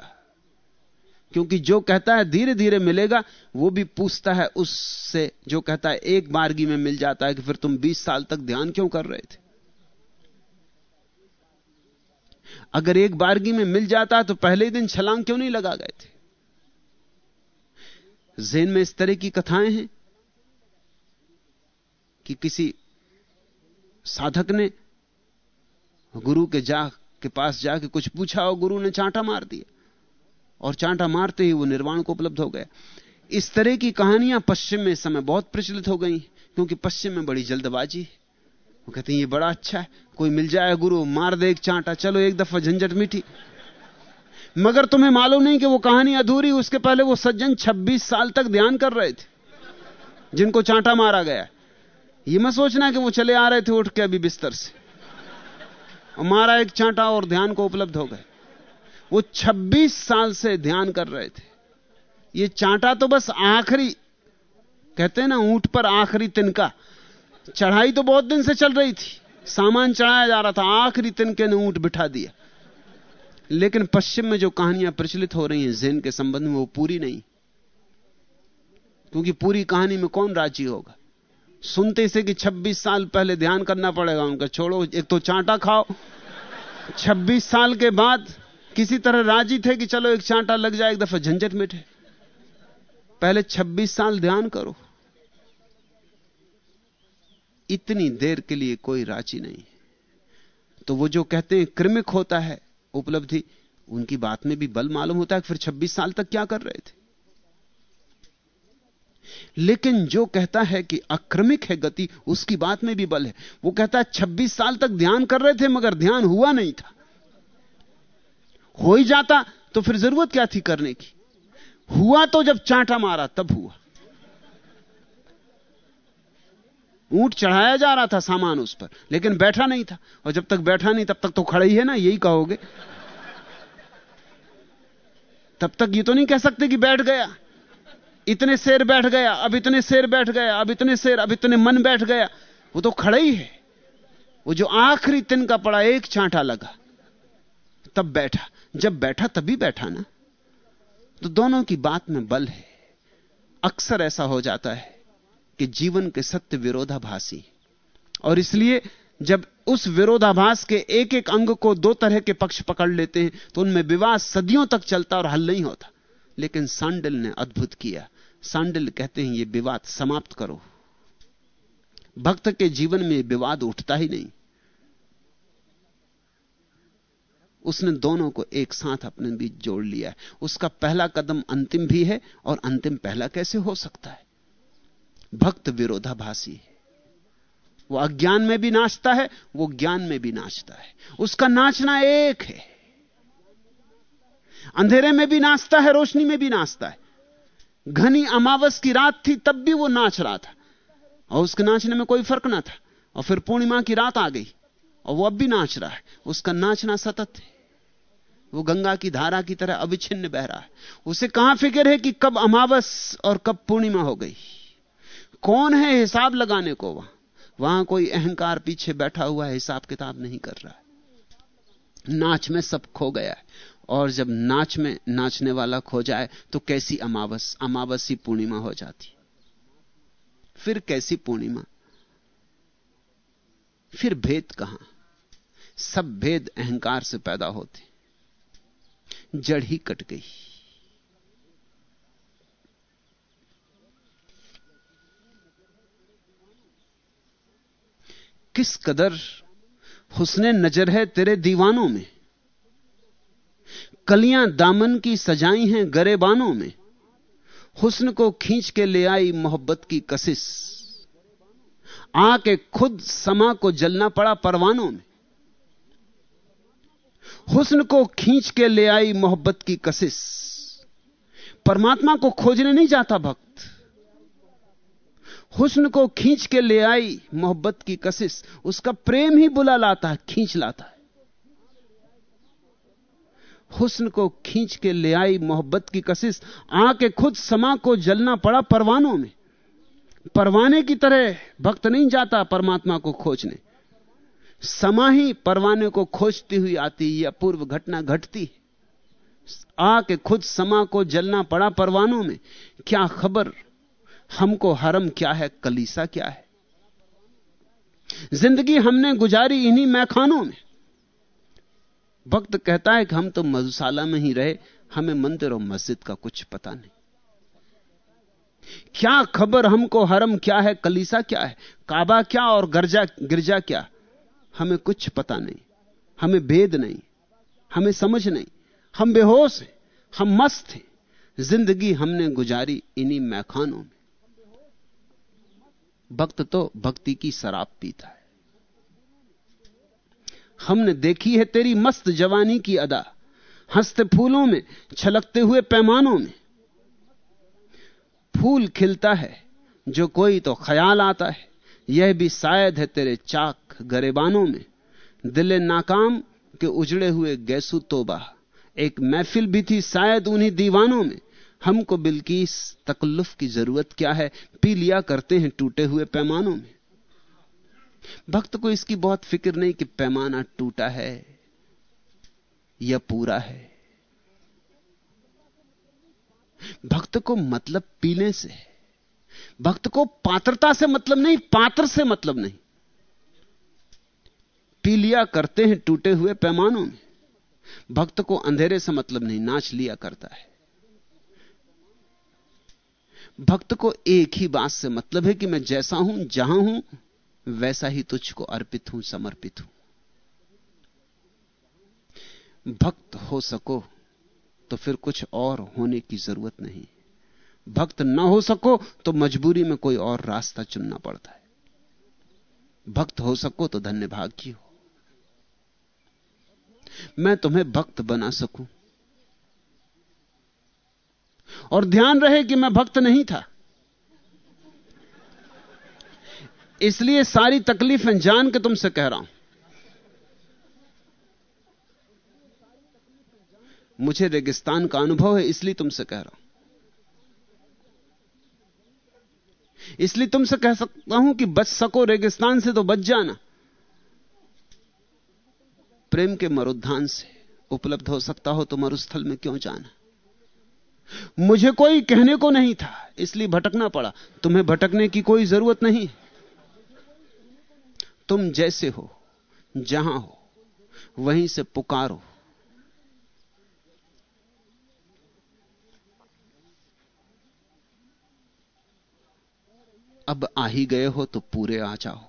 क्योंकि जो कहता है धीरे धीरे मिलेगा, वो भी पूछता है उससे, जो कहता है एक बारगी में मिल जाता है कि फिर तुम 20 साल तक ध्यान क्यों कर रहे थे? अगर एक बारगी में मिल जाता तो पहले ही दिन छलांग क्यों नहीं लगा गए थे? जेन में इस तरह की कथाएँ हैं कि किसी साधक ने गुरु के जा, के पास जाके कुछ पूछा और गुरु ने चांटा मार दिया। और चांटा मारते ही वो निर्वाण को उपलब्ध हो गया। इस तरह की कहानियाँ पश्चिम में समय बहुत प्रचलित हो गई, क्योंकि पश्चिम में बड़ी जल्दबाजी वो कहते हैं, ये बड़ा अच्छा है, कोई मिल जाए गुरु, मार दे एक चांटा, चलो एक दफ़ा झंझट मिठी। मगर तुम्हें मालूम नहीं कि वो कहानी अधूरी, उसके पहले वो सज्जन 26 साल तक ध्यान कर रहे थे, जिनको चांटा मारा गया। ये मत सोचना कि वो चले आ रहे थे उठ के अभी बिस्तर से। और मारा एक चांटा और ध्यान को उपलब्ध हो गए। वो 26 साल से ध्यान कर रहे थे। ये चांटा तो बस आखिरी, कहते हैं ना, ऊँट पर आखिरी तिनका। चढ़ाई तो बहुत दिन से चल रही थी। सामान चढ़ाया जा रहा था, आखिरी तिनके ने ऊँट बिठा दिया। लेकिन पश्चिम में जो कहानियाँ प्रचलित हो रही हैं जैन के संबंध में, वो पूरी नहीं। क्योंकि पूरी कहानी में कौन राज़ी होगा? सुनते से कि 26 साल पहले ध्यान करना पड़ेगा उनका, छोड़ो, एक तो चांटा खाओ। 26 साल के बाद किसी तरह राज़ी थे कि चलो एक चांटा लग जाए, एक दफ़ा झंझट मिटे। पहले 26 साल ध्यान करो। इतनी देर के लिए कोई राज़ी नहीं तो वो जो कहते हैं क्रमिक होता है उपलब्धि, उनकी बात में भी बल मालूम होता है फिर 26 साल तक क्या कर रहे थे। लेकिन जो कहता है कि अक्रमिक है गति, उसकी बात में भी बल है। वो कहता है 26 साल तक ध्यान कर रहे थे, मगर ध्यान हुआ नहीं था। हो ही जाता तो फिर ज़रूरत क्या थी करने की? हुआ तो जब चांटा मारा, तब हुआ। ऊँट चढ़ाया जा रहा था सामान उस पर, लेकिन बैठा नहीं था। और जब तक बैठा नहीं, तब तक तो खड़ा ही है ना, यही कहोगे। तब तक ये तो नहीं कह सकते कि बैठ गया। इतने शेर बैठ गया, अब इतने शेर बैठ गया, अब इतने शेर, अब इतने मन बैठ गया। वो तो खड़ा ही है। वो जो आखिरी तिन का पड़ा, एक चांटा लगा, तब बैठा। जब बैठा, तभी बैठा ना। तो दोनों की बात में बल है। अक्सर ऐसा हो जाता है। कि जीवन के सत्य विरोधाभासी। और इसलिए जब उस विरोधाभास के एक एक अंग को दो तरह के पक्ष पकड़ लेते हैं तो उनमें विवाद सदियों तक चलता और हल नहीं होता। लेकिन सांडल ने अद्भुत किया। सांडल कहते हैं, ये विवाद समाप्त करो। भक्त के जीवन में विवाद उठता ही नहीं। उसने दोनों को एक साथ अपने बीच जोड़ लिया है। उसका पहला कदम अंतिम भी है और अंतिम पहला कैसे हो सकता है? भक्त विरोधाभासी है। वो अज्ञान में भी नाचता है, वो ज्ञान में भी नाचता है। उसका नाचना एक है। अंधेरे में भी नाचता है, रोशनी में भी नाचता है। घनी अमावस की रात थी, तब भी वो नाच रहा था। और उसके नाचने में कोई फ़र्क ना था। और फिर पूर्णिमा की रात आ गई, और वो अब भी नाच रहा है। उसका नाचना सतत है। वो गंगा की धारा की तरह अविच्छिन्न बह रहा है। उसे कहाँ फ़िक्र है कि कब अमावस और कब पूर्णिमा हो गई? कौन है हिसाब लगाने को वहाँ? वहाँ कोई अहंकार पीछे बैठा हुआ है हिसाब किताब नहीं कर रहा है। नाच में सब खो गया है। और जब नाच में नाचने वाला खो जाए तो कैसी अमावस अमावस पूर्णिमा हो जाती? फिर कैसी पूर्णिमा? फिर भेद कहाँ? सब भेद अहंकार से पैदा होते। जड़ ही कट गई। किस कदर हुसने नज़र है तेरे दीवानों में? कलियाँ दामन की सजाई हैं गरेबानों में। हुस्न को खींच के ले आई मोहब्बत की कशिश आके खुद समा को जलना पड़ा परवानों में। हुस्न को खींच के ले आई मोहब्बत की कशिश परमात्मा को खोजने नहीं जाता भक्त। हुस्न को खींच के ले आई मोहब्बत की कशिश। उसका प्रेम ही बुला लाता है, खींच लाता है। हुस्न को खींच के ले आई मोहब्बत की कशिश। आके खुद समा को जलना पड़ा परवानों में। परवाने की तरह भक्त नहीं जाता परमात्मा को खोजने। समा ही परवाने को खोजती हुई आती, या पूर्व घटना घटती आके खुद समा को जलना पड़ा परवानों में। क्या खबर? हमको हरम क्या है, कलीसा क्या है? ज़िंदगी हमने गुजारी इन्हीं मैखानों में। भक्त कहता है कि हम तो मधुशाला में ही रहे, हमें मंदिर और मस्जिद का कुछ पता नहीं। क्या खबर हमको हरम क्या है, कलीसा क्या है, काबा क्या और गर्जा, गिरजा क्या? हमें कुछ पता नहीं, हमें भेद नहीं, हमें समझ नहीं। हम बेहोश हैं, हम मस्त हैं। ज़िंदगी हमने गुजारी इन्हीं मैखानों में। भक्त तो भक्ति की शराब पीता है। हमने देखी है तेरी मस्त जवानी की अदा, हँसते फूलों में, छलकते हुए पैमानों में। फूल खिलता है, जो कोई तो ख्याल आता है, यह भी शायद है तेरे चाक गरेबानों में। दिले नाकाम के उजड़े हुए गैसू तोबा, एक महफिल भी थी शायद उन्हीं दीवानों में। हमको बिल्किस तकल्लुफ की ज़रूरत क्या है? पी लिया करते हैं टूटे हुए पैमानों में। भक्त को इसकी बहुत फ़िक्र नहीं कि पैमाना टूटा है या पूरा है। भक्त को मतलब पीने से भक्त को पात्रता से मतलब नहीं, पात्र से मतलब नहीं। पी लिया करते हैं टूटे हुए पैमानों में। भक्त को अंधेरे से मतलब नहीं, नाच लिया करता है। भक्त को एक ही बात से मतलब है कि मैं जैसा हूँ, जहाँ हूँ, वैसा ही तुझको अर्पित हूँ, समर्पित हूँ। भक्त हो सको तो फिर कुछ और होने की ज़रूरत नहीं। भक्त ना हो सको तो मजबूरी में कोई और रास्ता चुनना पड़ता है। भक्त हो सको तो धन्य भाग्य हो। मैं तुम्हें भक्त बना सकूँ। और ध्यान रहे कि मैं भक्त नहीं था। इसलिए सारी तकलीफें जान के तुमसे कह रहा हूँ। मुझे रेगिस्तान का अनुभव है, इसलिए तुमसे कह रहा हूँ। इसलिए तुमसे कह सकता हूँ कि बच सको रेगिस्तान से तो बच जाना। प्रेम के मरुद्धान से उपलब्ध हो सकता हो तो मरुस्थल में क्यों जाना? मुझे कोई कहने को नहीं था, इसलिए भटकना पड़ा। तुम्हें भटकने की कोई ज़रूरत नहीं। तुम जैसे हो, जहाँ हो, वहीं से पुकारो। अब आ ही गए हो तो पूरे आ जाओ।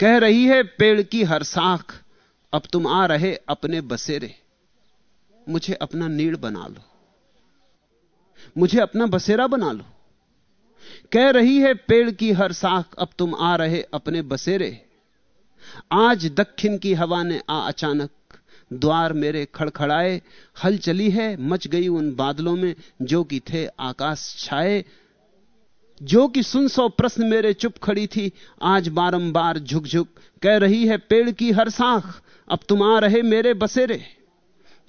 कह रही है पेड़ की हर शाख अब तुम आ रहे अपने बसेरे। मुझे अपना नीड़ बना लो। मुझे अपना बसेरा बना लो। कह रही है, पेड़ की हर साख, अब तुम आ रहे अपने बसेरे। आज दक्षिण की हवा ने आ अचानक, द्वार मेरे खड़खड़ाए। हल चली है, मच गई उन बादलों में, जो कि थे आकाश छाए। जो कि सुन सौ प्रश्न मेरे चुप खड़ी थी, आज बारंबार झुक झुक। कह रही है, पेड़ की हर साख, अब तुम आ रहे मेरे बसेरे।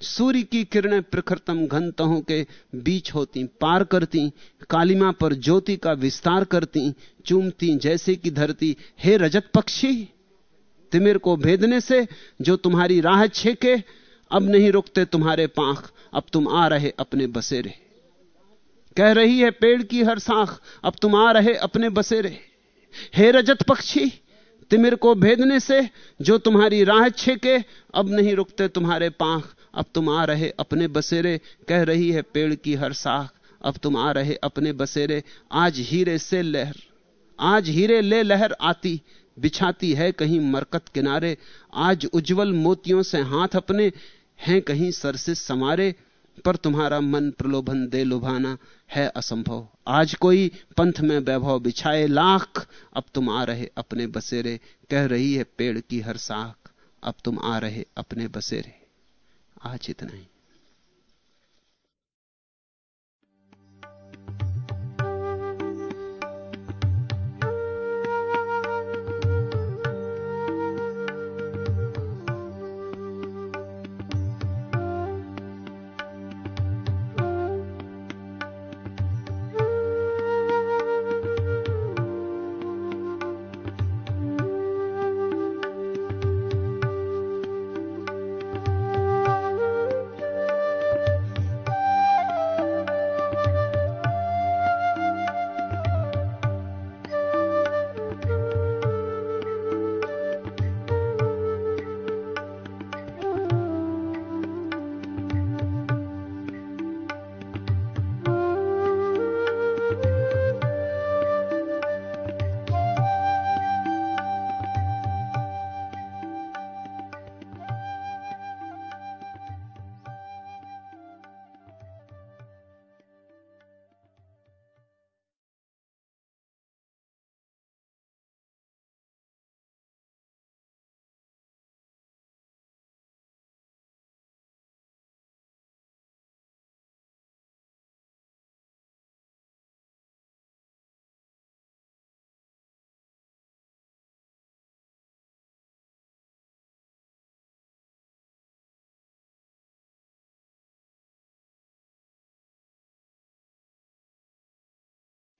सूर्य की किरणें प्रखरतम घनतहों के बीच होती, पार करती, कालिमा पर ज्योति का विस्तार करती, चूमती, जैसे कि धरती, हे रजत पक्षी तिमिर को भेदने से जो तुम्हारी राह छेके, अब नहीं रुकते तुम्हारे पांख, अब तुम आ रहे अपने बसेरे। कह रही है पेड़ की हर सांख, अब तुम आ रहे अपने बसेरे। हे रजत पक्षी तिमिर को भेदने से जो तुम्हारी राह छेके, अब नहीं रुकते तुम्हारे पांख अब तुम आ रहे अपने बसेरे, कह रही है पेड़ की हर साख। अब तुम आ रहे अपने बसेरे, आज हीरे से लहर, आज हीरे ले लहर आती। बिछाती है कहीं मरकत किनारे, आज उज्जवल मोतियों से हाथ अपने, हैं कहीं सर से समारे। पर तुम्हारा मन प्रलोभन दे लुभाना है असंभव। आज कोई पंथ में वैभव बिछाए लाख। अब तुम आ रहे अपने बसेरे, कह रही है पेड़ की हर साख। अब तुम आ रहे अपने बसेरे। आज इतना ही।